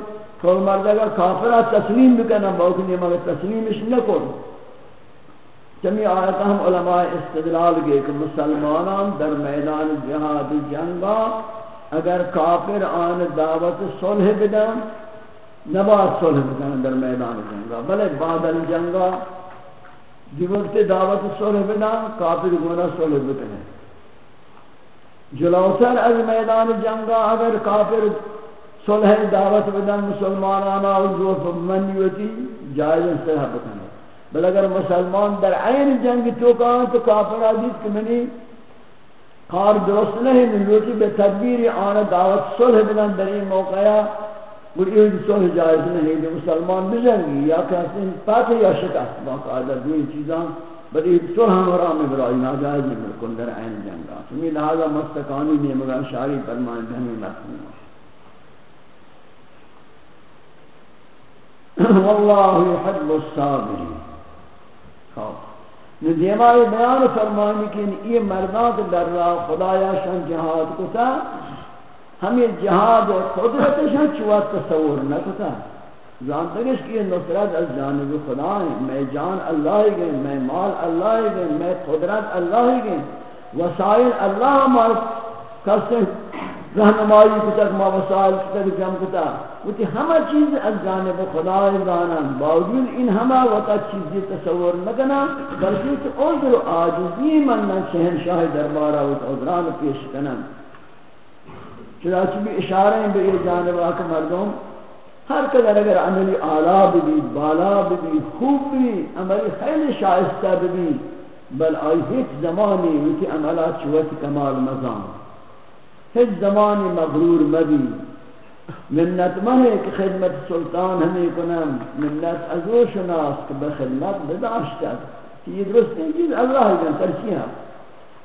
کل مردگا کافرہ تسلیم بکنا باکنی مگر تسلیمش نکن جمعی آیت ہم علماء استدلال گئے کہ مسلمانان در میدان جہاد جنگا اگر کافر آن دعوت صلح بدن نباید صلح بکنن در میدان جنگا. بلے بعد الجنگا دی دعوت صلح بدن کافر گونا صلح بکنن جلوتر از میدان جنگا، اگر کافر صلح دعوت بدن مسلمانانا و ذوف منیوتی جائز صلح بکنن بل اگر مسلمان در عین جنگ تو تو کافر آدیت کہ منی، کار درست نہیں ملوٹی بے تدبیر آن دعوت صلح بدن در این موقعہ بڑی یہ سو جائز نہیں کہ مسلمان بجنگی یا کہ اسن پاتھ یا شکست باقاعدہ دوئی چیزاں بڑی سو ہم اور ہمیں برائی ناجائز نہیں بالکل در عین جنگا سمی لہذا مستقانی نہیں مگر شاری فرمان ہمیں مفہوم واللہ يحب الصابرین خوف دیمائی بیان فرمانی کہ یہ مردان در راہ خدایا شان جہاد کتا ہمیں جہاد قدرت شان چوات تصور نہ کتا۔ جانتگش کہ یہ نصرت از جانب خدا ہے۔ میں جان اللہ ہی گئے، میں مال اللہ ہی گئے، میں قدرت اللہ ہی گئے۔ وسائل اللہ ہمارے کسے رہنمائی کتک ما وسائل کتک جم کتا۔ وتی ہمہ چیز از جانب خدا دانا باوجود ان ہمہ وقت چیزی تصور نکنا بلکہ تو عذر و آجزی من من شہنشاہ دربارہ و عذران پیش کنن۔ چنانچہ بھی اشارہ ہیں بے جانب آکھ مردم، ہر قدر اگر عملی آلا بھی بالا بھی خوب بھی عملی خیلی شائستہ بھی بل آئی ہیچ زمانی ویتی عملہ چوت کمال مزان ہیچ زمانی مغرور مبی منت مہے کہ خدمت سلطان ہمیں کنم، منت ازو شناس کہ بخدمت بداشتا یہ درست نہیں چیز اللہ جان ترچی ہے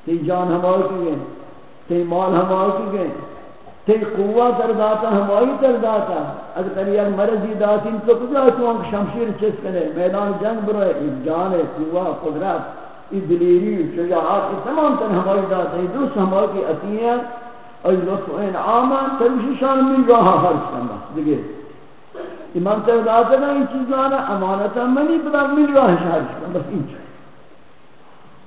تی جان ہمارے کی گئے، تی مال ہمارے کی گئے تی قوہ تر داتا ہمائی تر داتا اگر یک مرضی داتین تو کجا تو شمشیر چس کنے میدان جنگ بروئے این جان قوہ، قدرت، ای دلیری شجاعات تمام تر ہمائی داتا۔ ای دوست ہمائی کی عطیہ، ای لطف و انعاما ترشی شان من راہ حرس کرنا دیگے امام تر داتا نا این چیز لانا، امانتا منی بدا من راہ حرس کرنا بس این چیز۔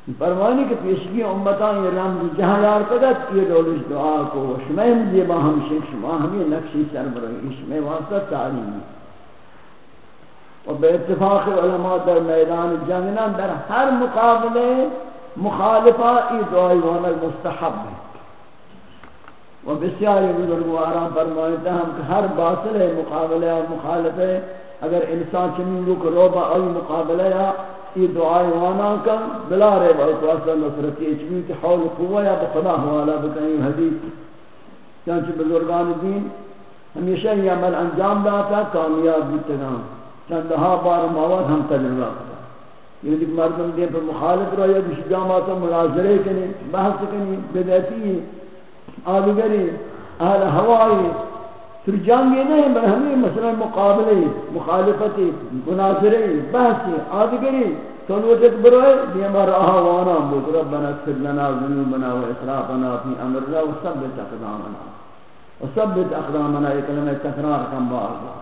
فرمانی کہ پیشگی امتان یہ رمز جہاں یار قدت یہ دولش دعا کو شمیم زیبا ہم شک شما ہمیں نقشی سر برئی شمیں واسطہ تعلیمی۔ و بے اتفاق علماء در میدان جنگنا در ہر مقابلے مخالفہ ای دعائی وانا مستحب ہے و بسیاری بزرگواران فرمانیتا ہم کہ ہر باطل ہے مقابلے اور مخالفے، اگر انسان چنین روک روبا ای مقابلے یا یہ دعائے وانا کا بلا رہے بہت واسطہ نصرتی اچمی کہ حول قوہ یا بخدا حوالا بکنی حدیث چانچہ بزرگان دین ہمیشہ یہ عمل انجام داتا، کامیاب بیتگان چندہا بار مواد ہم تجربہ کرتا یہ دیکھ مردم دین پر مخالف رہا یا کسی جامعاتا مناظرے کنی بحث کنی بدعتی آدگری اہل ہوائی پھر جنگی نہیں بل ہمیں مثلا مقابلے، مخالفتی، مناظرے، بحثی، آدگری تو وہ تنوتت بروئے دیما رہا وانا بود ربنا اکفر لنا ذنوبنا و اطرافنا فی امرنا و ثبت اقدامنا. و ثبت اقدامنا، یہ کلمہ تکرار کم بارا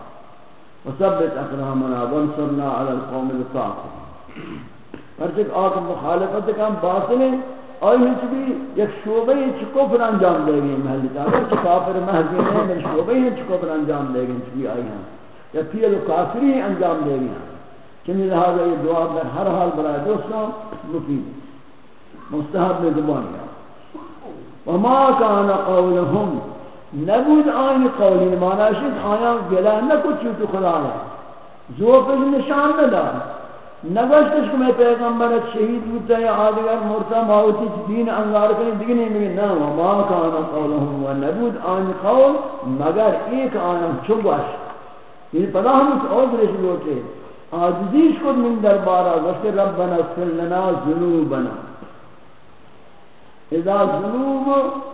و ثبت اقدامنا، وانصرنا على القوم الطاقم پرچک آکم مخالفت کم باطلیں آئی ہچ بھی یک شعبہ ہچ کفر انجام دے گئی محلی تا اگر چھ کافر محضی نہیں میں شعبہ ہچ کفر انجام دے گئی چھ بھی آئی ہیں یا پیل و کافری انجام دے گئی ہیں چنی لہذا یہ دعا در ہر حال برائے دوستوں مفید مستحب میں زبانی وما کان قولهم نبود آئین قولی مانا شد آیا گلہ نکو چوتو خدا ہے زوفش نشان ندار نگوشتش کہ میں پیغمبر شہید بودتا ہے آدھگر مرتا ماوتی دین انگار کریں دیگه نہیں مگی نا وما کانا قولهم و نبود آن قول، مگر ایک آنم چو باش۔ یعنی پدا ہم اس اور درش لوٹے آجزیش کد من دربارا گوشت ربنا اغفر لنا ذنوبنا۔ اذا ذنوب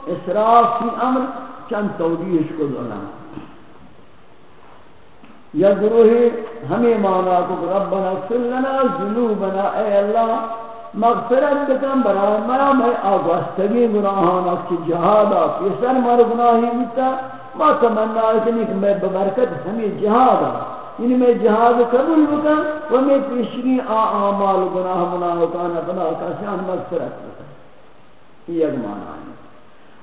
اسراف فی امر، چند توجیحش کد علم یا گروہ ہمیں مانا کو ربنا اغفر لنا ذنوبنا، اے اللہ، مغفرت بکن برای مرا میں آگوستگی گناہانا کی جہادا پیسر مر گناہی بیتا ما تمنا اتنی کہ میں ببرکت ہمیں جہادا یعنی میں جہاد قبول بکن و میں پیشگی آ آمال گناہ مناہتانا بنا کسیان مغفرت بکن یہ مانا ہے۔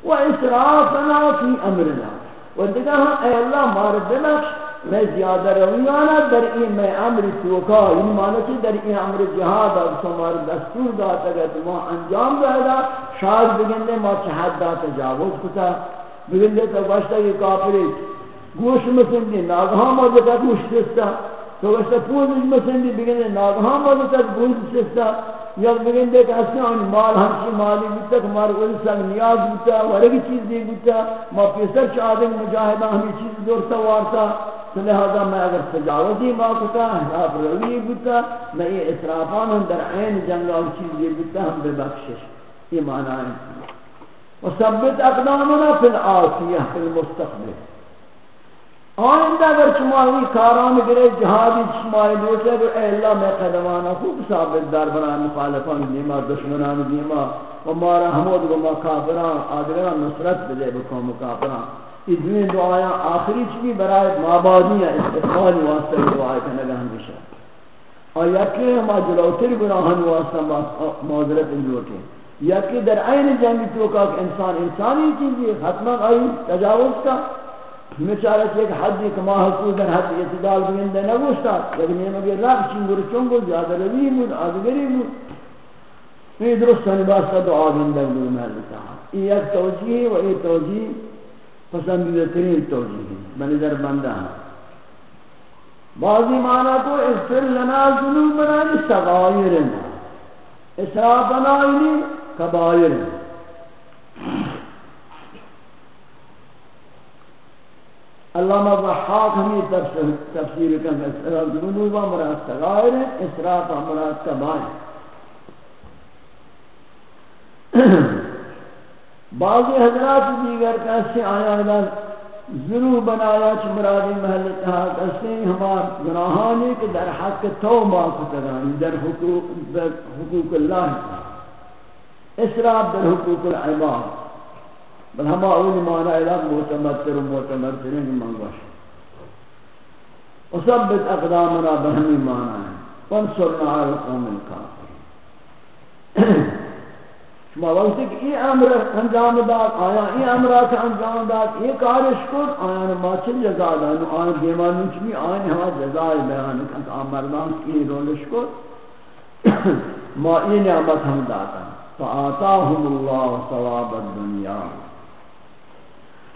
و اسرافنا فی امرنا۔ و دیکھا ہاں، اے اللہ، مار بلکش میں زیادہ رویانا در این میں امر توکا این یعنی معنی کہ در این امر جہاد اب سمار دستور داتا گا تو وہاں انجام دادا، شاید بگندے ما چہد دا تجاوز کتا۔ بگندے تو باشتا یہ کافری گوش مسندی ناگہاں موجودہ گوش سستا۔ تو باشتا پوزش مسندی بگندے ناگہاں موجودہ گوش سستا۔ یک بگن دیکھ اچھا اصلا آنی مال ہمشی مالی بودتا کہ مار اولی سنگ نیاز بودتا ورگی چیز دی بودتا ما پیسر چا آدم مجاہدہ ہمیں چیز دورتا وارتا، تو لہذا میں اگر سجاوزی ما کتا حراب روی بودتا میں یہ اصرافان ہم در عین جنگا چیز دی بودتا ہم بے بخشش، یہ معنی ہے۔ وثبت اقدامنا فی الآسیہ فی المستقبل۔ آئندہ اگر شمائی کاران گرے جہادی شمائی دوسرے تو اے اللہ میں قدمانا خوب ثابت دار بنا مخالفان دیما دشمنان دیما و مارا حمود و ما کافران آدھران نصرت بدے بکوم کافران۔ اس دنیا دعایا آخری چکی برای مابادی ہے استقبال واسطہ دعائی کا نگہ ہمیشہ اور یکی ہما جلوتر گناہن واسطہ معذرت انجوٹے یکی در عین جنگی تو انسان انسانی چیزی حتما آئی تجاوز کا۔ مثال ہے کہ حد کما حقوق در حد اعتدال بین دے، نگوشتا. لیکن یہ مگر رب چنگر چنگر زیادہ روی بود آدگری بود. یہ درست سنی باستا دعا بین در دو محلتا یہ ایک توجیہ و یہ توجیہ پسندیدہ ترین توجیہ بنظر بندہ بعضی معنی کو اغفر لنا ذنوبنا صغائرنا اسرافنا کبائرنا علامہ ضحاک ہمیں تفسیر کا مسئلہ ذنوب مراد صغائر ہے اسراف مراد کبائر بعضی حضرات دیگر کیسے آیا ہے ذنوب بنایا چھ مرادی محل تہا کیسے ہمار گناہانی کے در حق توبہ کو تگانی در حقوق, در حقوق اللہ۔ اسراف در حقوق العباد۔ بل ہما اول معنی الہ موتمتر و موتمترین منگوش وثبت اقدامنا بہمی معنی ہے وانصرنا علی قوم الكافر شما وقتی کہ یہ امر انجام داد، آیا یہ امر کا انجام داد؟ یہ کارش کن. آیا ما چل جزا دانو آیا دیمانو چمی آیا ہما جزای بیان کن. آمردان کی رولش کن. ما یہ نعمت ہم داتا فآتاهم اللہ ثواب الدنیا.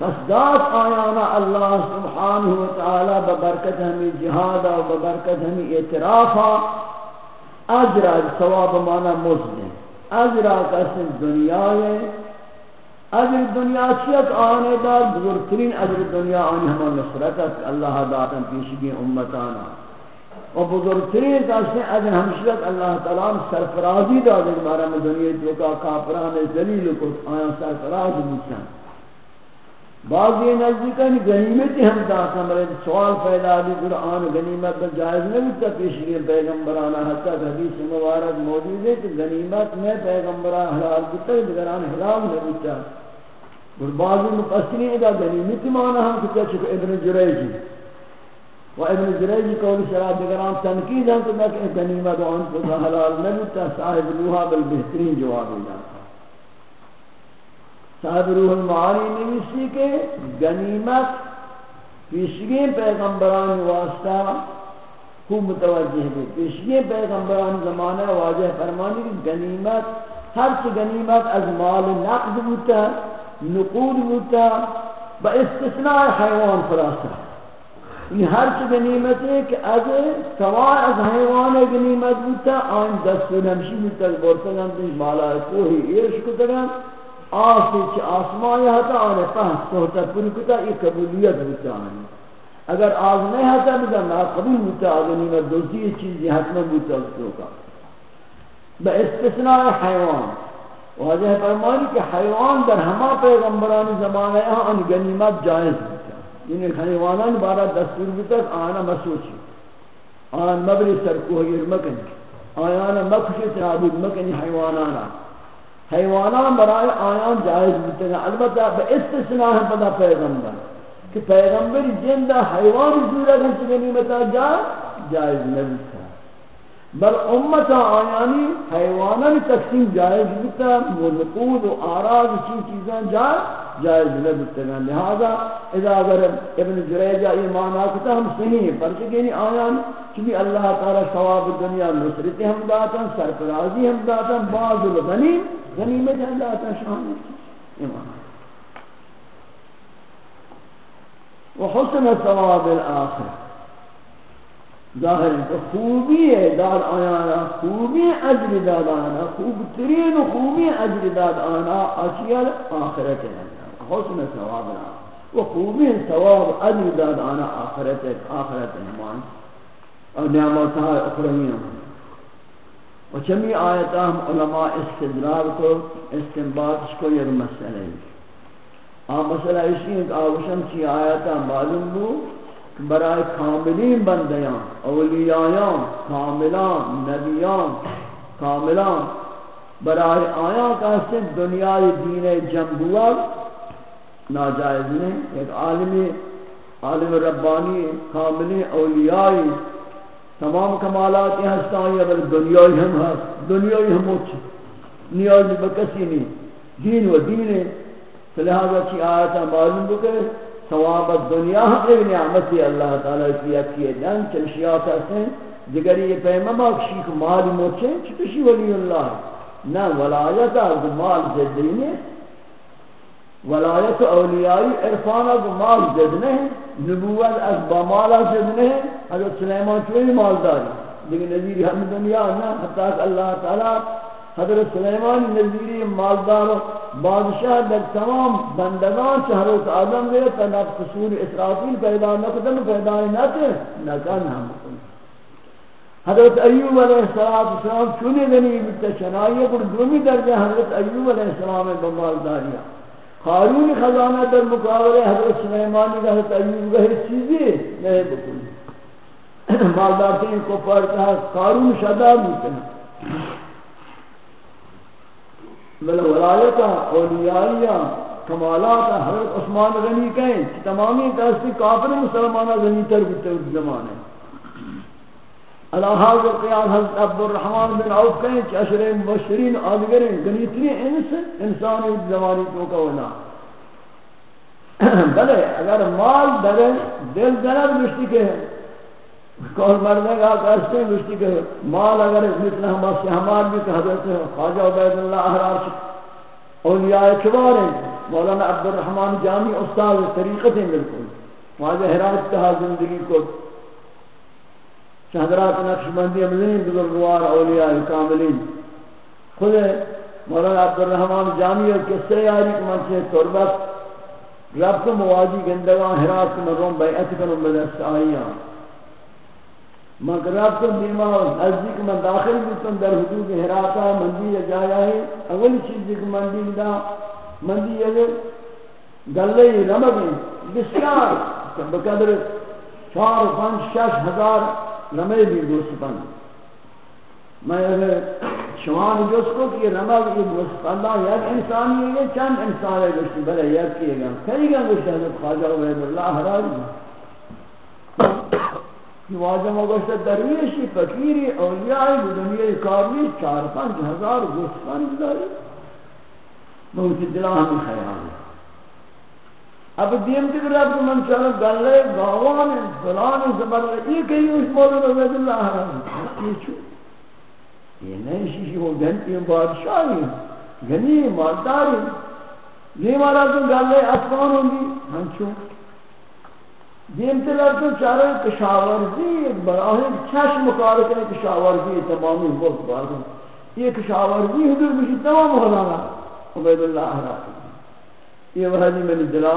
پس داد آیانا اللہ سبحانہ وتعالی ببرکت ہمیں جہادا و ببرکت ہمیں اعترافا اجرا ثواب مانا مزد اجرا کسی دنیا ہے۔ اجر دنیا چیت آنے دار بزرگترین اجر دنیا آنے ہمان نصرتت اللہ داتا پیشگی امتانا۔ و بزرگترین کسی اجر ہمشلت اللہ تعالیٰ سرفرازی دادن مارا میں دنیا جو کافران زلیل کو آیا سرفراز بودتا بعض یہ نزدیکان غنیمت ہم داتا مرے سوال پیدا دی قرآن غنیمت پر جائز نہیں ہوتا پیشگی پیغمبرانہ حتی حدیث مبارک موجود ہے کہ غنیمت میں پیغمبران حلال بتا ہے دیگران حلال نہیں ہوتا اور بعض مفسرین کا غنیمت معنی ہم کہتے ہیں ابن جریجی و ابن جریجی قول شراب دیگران تنقید ہم ہیں کہ غنیمت و ان حلال نہیں ہوتا صاحب لوہا بالبہترین جواب دیتا صاحب روح المعانی نویسی کے گنیمت پیشگی پیغمبران واسطہ خوب متوجہ ہے۔ پیشگی پیغمبران زمانہ واجہ فرمانی کہ گنیمت ہر چی گنیمت از مال نقد بوتا، نقود بوتا، با استثناء حیوان فراسا یہ ہر چی گنیمت ہے کہ از سوار از حیوان گنیمت بوتا، آن دستور ہمشی بوتا بورتا گم مالا کوئی ایرش کو تگم آسی چی آسمانی ہتا آنے پہنس کو ہوتا پوری کتا یہ قبولیت ہوتا آنے اگر آگ نہیں ہتا بدا نا قبول ہوتا آگنی میں دوزی چیزی حتما ہوتا اس کا۔ با استثناء حیوان۔ واضح فرمانی کہ حیوان در ہما پیغمبران زمانہ یہاں ان گنیمت جائز ہوتا یعنی حیوانان بارا دستور بتا آنا مسوچی آن مبری سرکوہ مکنی آیانا مکشی تنابود مکنی حیوانانا۔ حیوانان برای آیان جائز بودتے ہیں البتہ با استثناء ہے پدا پیغمبر. کہ پیغمبر جندہ حیوان صورت ہم چکے نعمتا جائز جائز نبیتا بل امت آیانی حیوانان تقسیم جائز بودتا ملقود و آراز چیزیں جائز جائز نبیتا لہذا اذا اگر ابن جریجہ ایمان آکتا ہم صحیح ہیں پر کہ چکے آیان چونکہ اللہ تعالی ثواب دنیا نصرت ہم داتا سرپرازی ہم داتا بعض الغنیم غنیمت ہم اللہ تا شان ایمان وحسن ثواب الاخر ظاہر ہے خوبی ہے داد آنا خوبی اجر داد آنا خوب ترین خوبی اجر داد آنا اشیاء آخرت ہے۔ حسن ثواب نا. وہ خوبی ثواب اجر داد آنا آخرت ہے آخرت ہے اور نعمت اخرویاں و چمی آیتا ہم علماء استدلال کو استنباط کو یہ مسئلہ ہے. آن مسئلہ اسی ہے کہ آوشم چی آیتا معلوم ہو برای کاملین بندیان اولیایان کاملان، نبیان، کاملان برای آیا کا دنیای دین جنبوال ناجائز نہیں ایک عالمی عالم ربانی کاملی اولیائی تمام کمالات ہستان یا بل دنیای ہم ہاں، ہست دنیای ہم ہوچ نیاز بکسی نہیں۔ دین و دین ہے۔ لہذا چی آیتا معلوم بکر ثواب دنیا ایک نعمت ہے۔ اللہ تعالی کی اکی جان چلشیات ہیں۔ دیگر یہ پیمہ ماکشی کو مال موچے چتشی ولی اللہ نہ ولایت از مال زدین ولایت اولیائی عرفان از مال زدنے نبوت از بمال زدنے حضرت سلیمان چوئی مالداری لیکن نظیر ہم دنیا نہ حتی کہ اللہ تعالی. حضرت سلیمان نظیری مالدار بادشاہ در تمام بندگان چہرت آدم گئے تنب قصور اسرافیل پیدا نکدن پیدا نکے نکن ہم حضرت ایوب علیہ السلام چونے دنی بیتا چنائیے پر دومی درجہ حضرت ایوب علیہ السلام بمالداریا خارون خزانہ در مقابلے حضرت سلیمانی کا حضرت ایوب گئے چیزی نہیں بکلی۔ مالدار سے کو پڑھتا ہے خارون شداد مکنا بل ولایت اولیاء کمالات حضرت عثمان غنی کہیں تمامی دستی کافر مسلمانہ غنی تر بتے اس زمانے۔ اللہ حاضر قیام حضرت عبد الرحمن بن عوف کہیں کہ اشر مبشرین آدگریں غنی تری انس انسانی زمانی تو کا ہونا بلے اگر مال درے دل درد مشتی کے ہیں۔ کون مرنے گا کہتے ہیں گشتی کہ مال اگر مثل ہم سے ہمار بھی کہ حضرت خواجہ عبید اللہ احرار اولیاء کبار ہیں۔ مولانا عبد الرحمن جامی استاد طریقت ہیں بالکل۔ خواجہ حرات کہا زندگی کو حضرات نقش بندی امزین بزرگوار اولیاء کاملین. خود مولانا عبد الرحمن جامی اور قصے یاری کے منچے تربت رب کو موازی گندگان حرات کے مروم بیعت کروں بدست آئیاں مگر رب تو بیما نزدیک من داخل بیتن در حدود حراتا مندی جایا ہے اول چیز ایک مندی دا مندی اگر گلے رمگی بسیار بقدر چار پانچ شش ہزار رمے بھی دوست پن میں اگر شوان جس کو کہ رمگ یہ دوست پندہ یک انسانی ہے چند انسان ہے گوشتی بلے یک کیے گا۔ کئی گا گوشتی حضرت خواجہ عبید اللہ حراج واجہ مگوشت درویشی فقیری اولیائی دنیای کارمی چار پانچ ہزار گوستان داری موتی دلہ ہمیں خیال ہے۔ اب دیم تک رب من چاہتا گلے، گاوان، فلان، زبر، یہ کئی اس مولا عبید اللہ حرام یہ چھو یہ نہیں شیشی وہ گھنٹی بادشاہی گنی مالداری یہ مارا تو گلے اسمان ہوں گی۔ ہم چھو دیم تلر تو چارے کشاورزی براہ چشم مکارکن کشاورزی تمامی وقت باردن یہ کشاورزی حضور مشی تمام مولانا عبید اللہ راکی یہ وحدی میں دلا،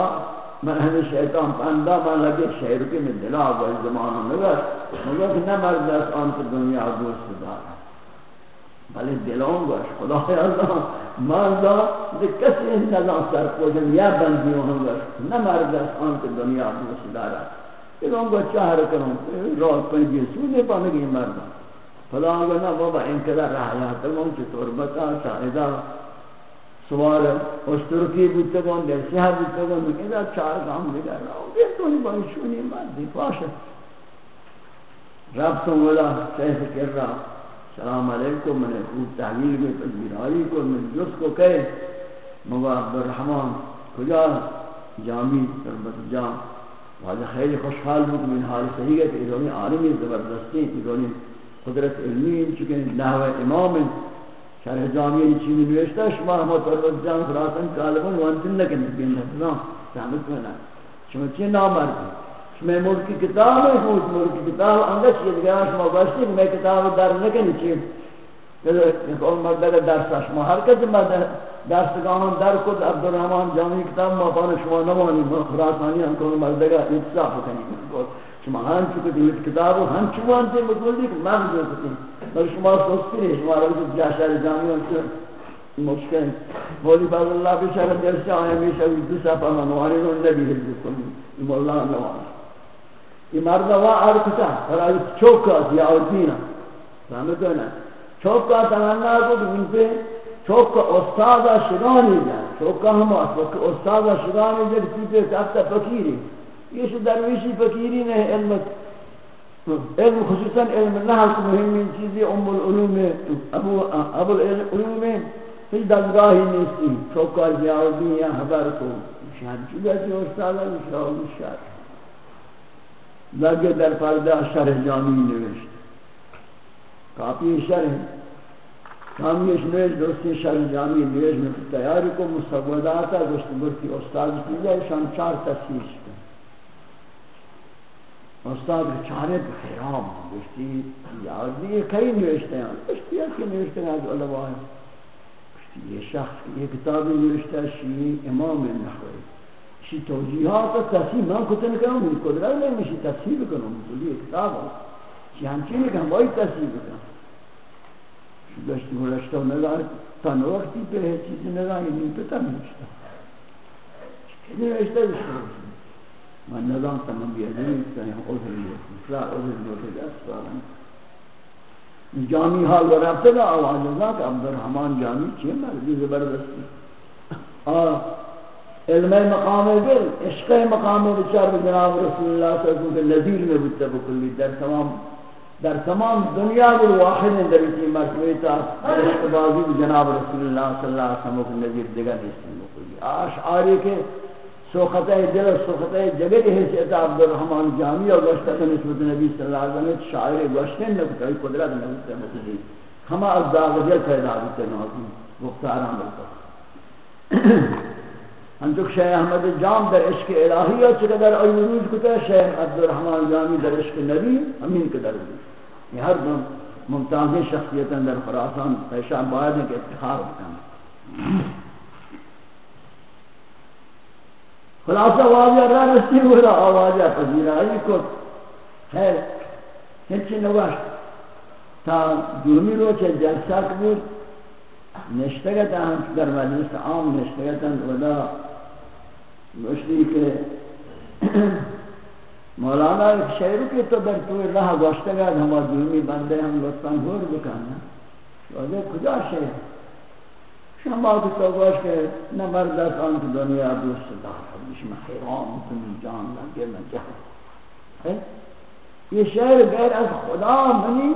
میں ہمیں شیطان پاندہ میں لگے شہر کے میں دلا، وہ زمانہ نگر مگر کہ نہ مرد اس آن کی دنیا دوست دارا بلے دلوں گوش خدا ہے اللہ مردا دے کسی ان نظام سر کو یا بندی ہوں گوش نہ مرد اس آن کی دنیا دوست دارا کہ لوگوں کو چاہر کروں روح پنجی سونے پانے گی مردا خدا اللہ نہ بابا ان کدا رہا تو من کی تربتا شاہدہ۔ سوال اشترکی بودتے گون در سیاہ بودتے گون کدا چار کام لگا رہا ہوں یہ تو نہیں بانی شونی مار مردی پاشا رب تو مولا کیسے کر رہا، سلام علیکم، میں نے خوب تحویل میں تجبیراری کو، میں جس کو کہے مگا عبدالرحمن کجا جامی، تربت جام۔ واجہ خیلی خوشحال بود من حال صحیح ہے کہ ادھونی عالمی زبردستی ادھونی قدرت علمی چکے نحو امام شرح جامعه این چیزی نوشته شما هم مطلب جان خراسان کالبون وانتن نکنید بین نظام سامت کنن شما چی نامردی؟ شما ملکی کتاب خود ملکی کتاب. انگه یه دیگر شما باشتی میں کتاب در نکنی چی؟ بله، اون مرد درس شما هر کسی مرد درستگاهان در کد عبدالرحمن جامعه کتاب ما پان شما نمانی خراسانی هم کنون مرد دیگر اتصاف کنید شما هم چی کتاب هم چی وانتن مطلبی که مغز بل شما سوستی نہیں شما روز جاشر جامعی ہم مشکل مولی فضل اللہ بشار درس آئے ہمیشہ دو سفر منواری نبی حضرت کنی مولا نواز یہ مرد وا ارکتا برای چوکا ضیاءالدین فهمتونا چوکا تمنا کو ان پہ چوکا استاد شگانی جا چوکا ہم وقت استاد شگانی جا کسی پہ ساتھ فقیری یہ شو درویشی فقیری نے علم علم خصوصا علم نحل کو مهمین چیزی ام العلوم ابو ابو العلوم ہی دلگاہی نیستی چوکا ضیاءالدین یا حبر کو شاید چوکا جو استاد شاید لگے در پردہ شرح جامی نوشت کافی شرح کامیش نوشت دوستی شرح جامی نوشت میں تیاری کو مصوداتا گوشت برکی استاد کی جائے شان چار تصویر استاد چاره به گشتی یاد دیگه کئی نوشته هم گشتی که نوشته از علماء. گشتی یه شخص یه کتاب نوشته شی امام نخوری شی توجیهات تصحیح؟ من کتن کنم اون قدرت نمیشی تصحیح کنم بزرگی کتاب هست شی همچین می‌کنم باید تصحیح کنم شی داشتی گرشتا ندار تا وقتی به چیزی نداری نیپتا نوشته چی نوشته؟ بشته من نظام تمام بیادنی کنم عذر لیتی فلا عذر لیتی اسفارم جامی حال ورفته دا آواز ازاک عبدالرحمن جامی چیه مردی زبردستی آه علم مقام دل عشق مقام بچار جناب رسول اللہ صلی اللہ علیہ وسلم لذیر میں بودتا بکلی در تمام در تمام دنیا کو واحد در اسی مرتبہ تا عشق بازی جناب رسول اللہ صلی اللہ علیہ وسلم کو لذیر دیگر نیستن بکلی آشعاری کے سوختہ دل و سوختہ جگہ کے حیثیت عبد الرحمن جامی اور گوشتہ کا نسبت نبی صلی اللہ علیہ وسلم شاعر گوشتیں نبتا قدرت نبتا بکلی ہما از داغجل پیدا بکتے نوازی گفتاران بکتا ہم تو شیخ احمد جام در عشق الہی ہے چقدر ایوروز کتا ہے، شیخ عبدالرحمن جامی در عشق نبی، امین کے در یہ ہر دم ممتازی شخصیتا در خراسان، پیشہ باید ہے کہ اتخار بکن خلاصہ واضح رہا رسی ہو رہا آوازہ پذیرائی کو خیر ہنچی نوشت تا دومی رو جلسہ کبود نشتگتا ہم در مجلس عام نشتگتا ودا گوشتی کہ مولانا ایک شعر کی تو در تو راہ گوشتے ہم دومی بندے ہم لطفاً گور بکانا۔ وزے کجا شعر شما کو تو کہ نہ مرد آن کی دنیا دوست دار ہمیش میں حیران کنی جان لگے، میں جہاں یہ شعر غیر از خدا منی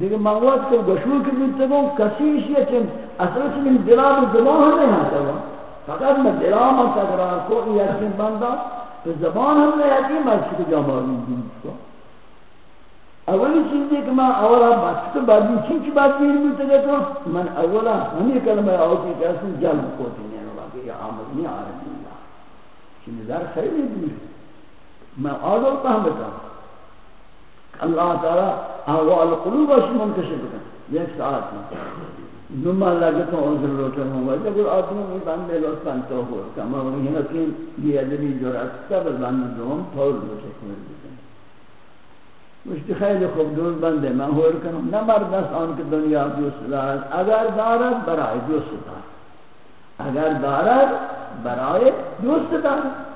دیگه مواد که گشور که بیتگون کسیش یه چند اصلا چنین دلام زمان نہیں آتا فقط میں دلام تقرار کو یقین بندہ، تو زبان ہم نے یقین مرسی کو جا معلوم دین کو اولی چیزی کہ میں اولا بات تو بعد میں چین کی بات دیر بیتے گئے تو من اولا ہمیں کلمہ آتی کہ اصلا جلب کو دینے والا کہ یہ آمد نہیں آ رہی اللہ چین در خیلی جی۔ دیر میں آدھر پہمتا اللہ تعالی احوال قلوب اش منکشف کن یک ساعت میں نما لگتا عذر روتا ہوں۔ وجہ کہ آدمی میں بندے لطفاً تو ہو۔ کما وہ وہی حکیم یہ ادبی جرأت سب بند دوم طور روتا کنر دیتا مشتی خیلی خوب دون بندے میں ہور کنم. نہ مرد است آن که دنیا دوست دارد. اگر دارد برای دوست دارد. اگر دارد برای دوست دارد.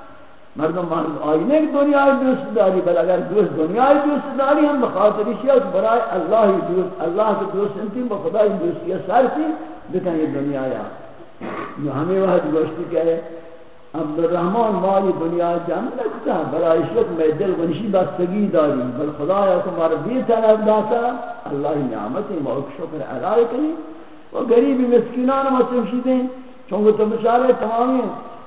مردم آئینے کی دنیا دوست داری، بل اگر دوست دنیا دوست داری ہم بخاطر ایشی اشیاء برای اللہ دوست اللہ کے دوست انتیم، با خدا دوستی سر کی بکن یہ دنیا یا جو ہمیں وقت گوشتی کہے کہ عبدالرحمن مالی دنیا جمع نکتا برای شک میں دل ونشی بستگی داری۔ بل خدا یا تمہارا بھی طرف داتا اللہ نعمت موک شکر علائی کنی وہ غریبی مسکینان متمشیدیں چونکہ تو بچارے تمامی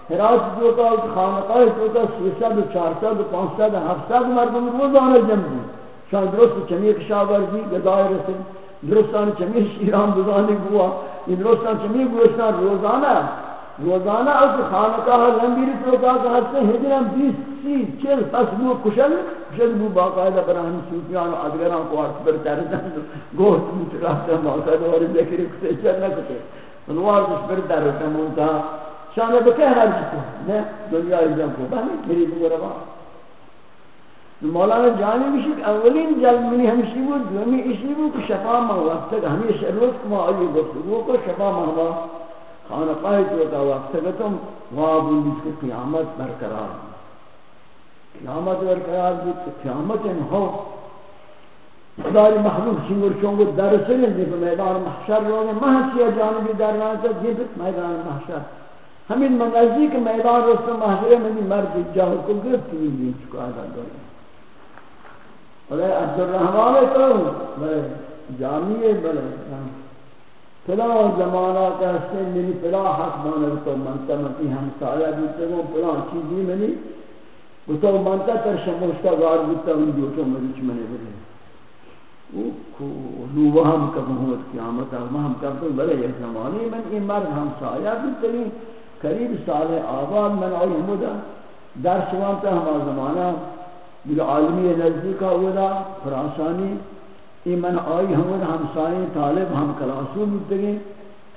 ہراس جو کا خانقاہ جو کا 300 400 500 700 مردم روزانہ جمع دی شان درست چمی کشاورزی گدای رسل درستان چمی شیران بزانی گوا۔ این درستان چمی گوشتان روزانہ روزانہ اس خانقاہ لمبی تو کا کہتے ہیں ہجرم بیس سی چل فصلو کشل کشل بو باقاعدہ براہم سوفیان و ادگران کو عرص پر تردن گوشت متراتا باقاعدہ اور ذکر کتے چل نہ کتے انوار کش پر تردن مونتا شانہ بکہ ہر جتا نے دنیا ایجام کو بہنی میری بگو روا۔ مولانا جانی بھی شک، اولین جلد منی ہمشی بود دومی اشنی بود کہ شفا ماں تک ہمیشہ روز کما آئی گفتگو کو شفا ماں خانہ پاہی تو کا وقت تک تم وہاں بود کہ قیامت برقرار۔ قیامت برقرار بود کہ قیامت ان ہو داری محبوب شنگر چونگو در سرین دی میدان محشر رونے محشی جانبی در رہا تھا جیبت میدان محشر۔ ہمین منگزی کہ میدان رسل محشر میں مرد جاہر کو گرفت ہوئی چکا آزاد داری بلے عبد الرحمن تو، بلے جامعی بلے۔ پلا زمانہ کا سے منی پلا حق مانا تو منتا منتی ہم سایہ بیتے گو پلا چیزی منی تو منتا تر شموشتا گار بیتا ہوں جو تو مریچ منے بلے نو وہم کب ہوت قیامت ہم کب تو بلے یہ زمانی من یہ مرد ہم سایہ بیتے گو قریب سال آباد من آئی ہمدا در شوانتا ہما زمانہ یہ عالمی نزدیک اولا فرانسانی ای آئی ہمون ہمسائیں طالب ہم کلاسو مدگیں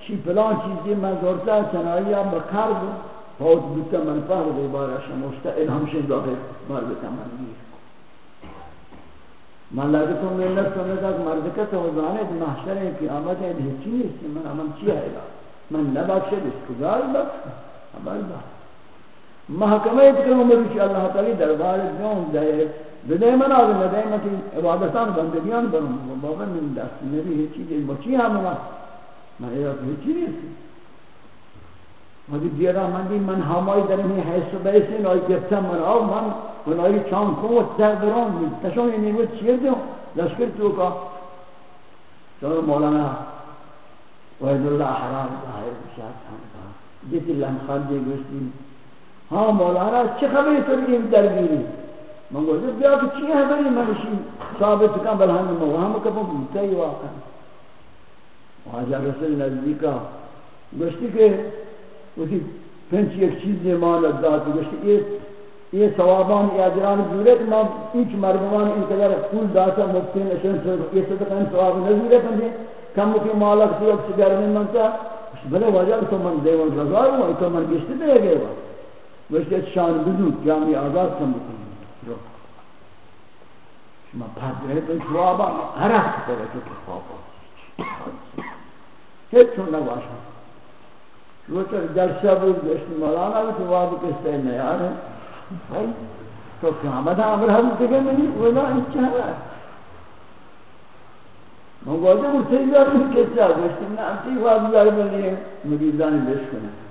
چی پلان چیزی من زورتا چنائیہ بکر دو فوت بتا من فہر دے بارا شموشتا ال ہمشن داخل بار بتا من گیر. من لگتوں میں اللہ سمجھتا کہ مردکت وزانے محشر ہے قیامت ہے ہیچی نہیں من امن چی ہے من نبخشد اس کجال بخش خبر بخش محکمہ اتکرم مروشی اللہ تعالی دربار جون دائر دے بدے من آگے ندے مکی عبادتان، بندگیان برم بابا من دست نبی ہی چیز بچی ہم من؟ من ایرات ہی چیز نہیں مجھے دیرا من دی من ہمائی در ہی حیث بیسی نائی گفتا من آو من من آئی چان کو تر برام من تشان یہ نیمت چیر دیوں لشکر تو کا چون مولانا وحید اللہ حرام ظاہر بشاعت ہم کہا جیتی اللہ خالدی گوشتی ہاں مولانا، چه خبری تو این درگیری؟ من گفتم بیا که چی خبری من شی ثابت کن بل هم ما هم کپم تی واقع حاجا رسول نزدیکا گشتی که اسی پنچ یک چیز مان داد گشتی یہ یہ ثوابان یا اجران جوڑے کہ میں ایچ مردمان ان قدر پول داتا مفتی نشن سے یہ صدقہ ان ثواب نظورے پندے کم کی مالک سی وقت گرمی منتا بلے وجہ تو من دیوان رضا ہوں تو من گشتی دے گئے وقت وشت شان بدو جامعی آزاد کم بکنی. شما پرد رہے تو جوابا ہر حق کرے تو کہ خوابا ہیچ چون نگواشا رو چر جلسہ بود گشت مولانا بھی تو وادی کستے نیار ہے؟ تو قیامت امر ہم دیگه منی ولا انچہ ہے۔ من گوشت مرسی جاری کسا گشت نا انتی وادی جاری منی مریضانی بیش کنه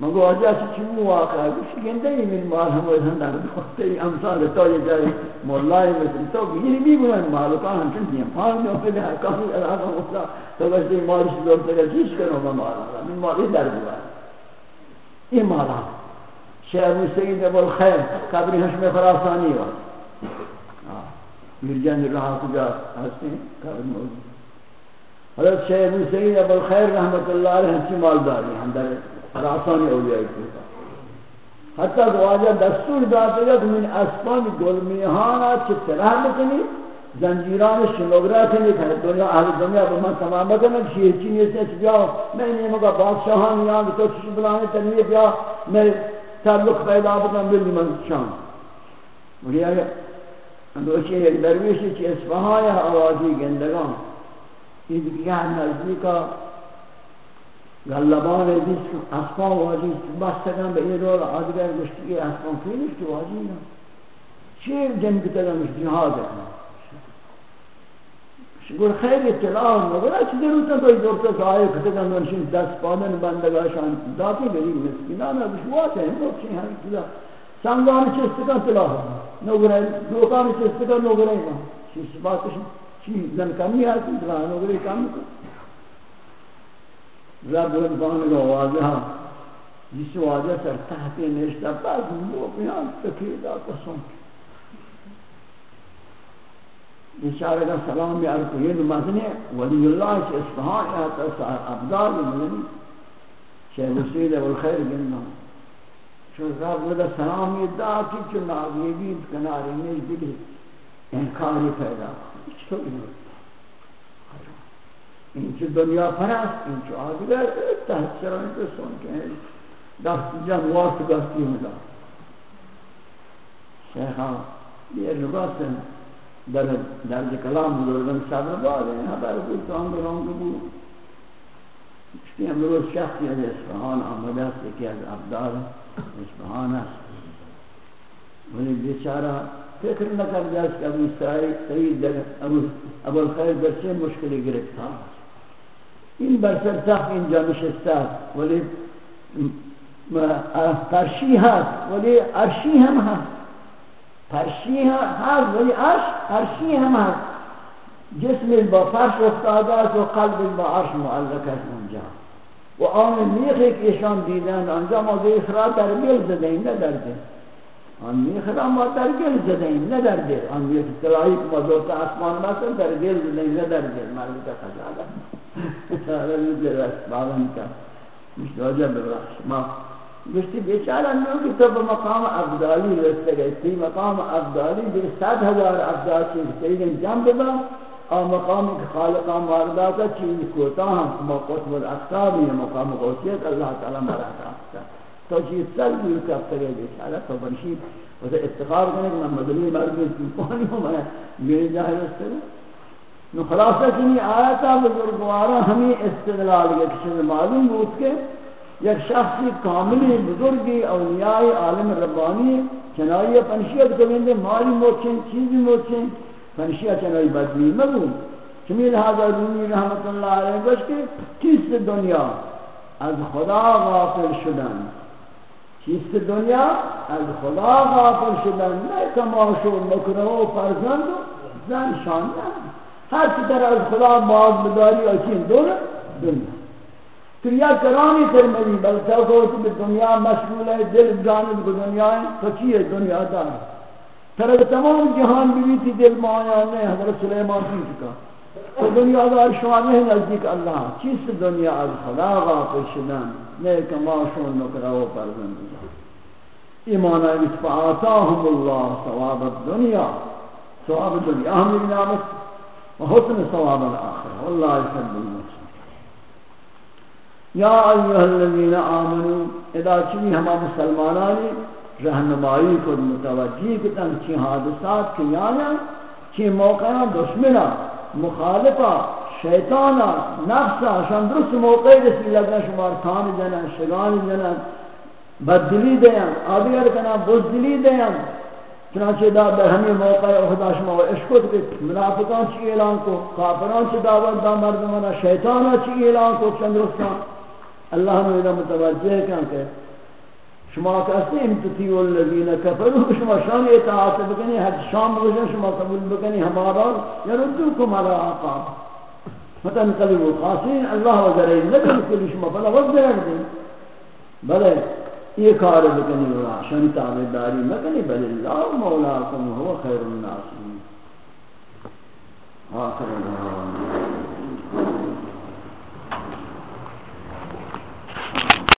مگو آجا چی چی واقع ہے؟ کچھ گندے ہی من مال ہم وہ ہندر وقت ہی امثال تو یہ جائے مولائی مثل تو یہ بھی بنا مال کا ہم چن دیا پان میں پہ ہے کافی علاقہ مسلا تو بس یہ مال سے دور سے چیز کرو میں مال من مال در ہوا یہ مال شیخ سید ابو الخیر قبر حشم خراسانی ہوا۔ مرجان رہا کجا ہستے ہیں، قبر موجود حضرت شیخ سید ابو الخیر رحمت اللہ علیہ ہم مالداری ہم در خراسان اولیاء کوتا حتی کہ واجہ دستور داتا ہے کہ من اسفان گلمیہانا چھ طرح بکنی زنجیران شنوگرہ کنی کہ دنیا اہل دنیا بہمان تمام بکنی کہ شیئر چینی سے چھ بیا میں نہیں مگا بادشاہان یہاں تو چھ بلانے تنوی بیا میں تعلق پیدا بکن ملی من شان۔ مجھے آگے اندوشی ایک درویشی چھ اسفہاں آوازی گندگان۔ یہ دیکھا نزدیکا لبان دیش و واجی بستگن به این رول آدگر گشتی که نیست که تو واجی نه چیر جنگ تگمش جهاد کنم شگور خیلی اطلاع مگر چی ضرورت تو دورت زای کته کن نشین دست پانن بندگاشان داتی بری مسکینان از شوات هم تو چی هم کلا سنگان چستگن کن تلا نوگره دوکان چستگن کن نوگره چی سباتش چی زن کمی هستی تلا نوگره کم کن رب ربان کا واضح جس واضح سر تحت نشتا بعض لوگ یہاں تکیدہ قسم. اشارہ کا سلام بھی عرض یہ نمازنے ولی اللہ سے اصفحان احتا ابدال ملنی شیخ حسین ابو الخیر گندہ چون رب ودا سلامی دا کی چون آگی بید کناری نیز دیگی انکاری پیدا چطور این چه دنیا پرست، این چه آگی بید تحت چرانی تو سن که دست جان وارت گستی مدا شیخا یہ لباس در درج کلام بزرگن صبر بعد این حبر بود تو هم برانگو بود اشتی امروز شخصی از اصفهان آمده است، یکی از ابدار اصفهان است. ولی بیچارہ فکر نہ کر جاس کہ ابو سعید سعید در ابو الخیر در چه مشکلی گرفتار است؟ این برسر تخت اینجا نشسته است ولی فرشی هست، ولی عرشی هم هست. فرشی هست، ولی عرش عرشی هم هست. جسم با فرش افتاده است و قلب با عرش معلق است اونجا. و آن میخی که ایشان دیدن، آنجا ما دیخرا در گل زدیم نه در دل آن میخرا ما در گل زدیم نه در دل آن میخ تلایی که ما دوتا اسمان بسن در گل زدیم نه در دل مربوط خجاله خجاله نجر اسبابن که مش راجع ببخش ما گشتی بیچارہ لوگ کہ تو مقام افضالی رستے گئے تھی مقام افضالی بھی ست ہزار افضال چیز سیدن جم بدا اور مقام خالقہ مارداتا چیز کوتا ہم کما قطب الاقصابی مقام غوثیت اللہ تعالی مراتا تو چیز سر بھی کفتا گئے بیچارہ تو برشی اسے اتقاب کرنے کہ میں مدنی مردی پانی ہوں میں میرے جاہر رستے گئے نو خلاصہ کنی آیتا بزرگوارا ہمیں استدلال یہ کسی معلوم بود کے یک شخصی کاملی بزرگی اولیاء عالم ربانی چنائی پنشیت کبھیں مالی موچن، چیزی موچن، پنشیت چنائی بدلی مگو چمی لہذا رومی رحمت اللہ علیہ گوش کے چیز دنیا از خدا غافل شدن. چیز دنیا از خدا غافل شدن. نہ کماشو نکرو فرزند، زن شان ہر چیز از خدا باز بداری اور چین دونوں دنیا۔ تو یا کرانی ترمذی بلکہ کو کہ دنیا مشغول ہے، دل جانب کو دنیا ہے تو ہے، دنیا دار ترے تمام جہان بھی تھی، دل مایا نے حضرت سلیمان کی کا تو دنیا دار شوان ہے نزدیک اللہ، چیز دنیا از خدا غافل شدن۔ نے کما شون نکراو پرزند ایمان ہے اس فآتاهم اللہ ثواب الدنیا۔ ثواب الدنیا ہم نعمت وحسن ثواب الاخرہ والله يحب المحسن. یا ایها الذین آمنوا اذا چنی ہم مسلمانانی رہنمائی کو متوجہ کتن چی حادثات کے یانا چی موقع دشمنا، مخالفا، شیطانا، نفسا شان درست موقع رسی لگنا شمار تھان جنن، شگان جنن بدلی دیاں آدگر کنا بزدلی دیاں چنانچہ دا در ہمیں موقع اخدا شما و اشکت کہ منافقان چی اعلان کو، کافران چی دعوت دا مردمانا شیطانا چی اعلان کو چندرستان اللہ نے انہیں متوجہ کیا کہ شما کہتے ہیں امتتیو الذین کفروا، شما شان اطاعت بکنی حد شام بگشن شما قبول بکنی ہمارا یا یردوکم علی آقاب فتن قلبو خاصین اللہ وزرین، نبی کلی شما فلا وقت دیں بلے یہ کار بکنی ہوا شن تابداری مکنی بل اللہ مولا کم ہوا خیر الناس آخر اللہ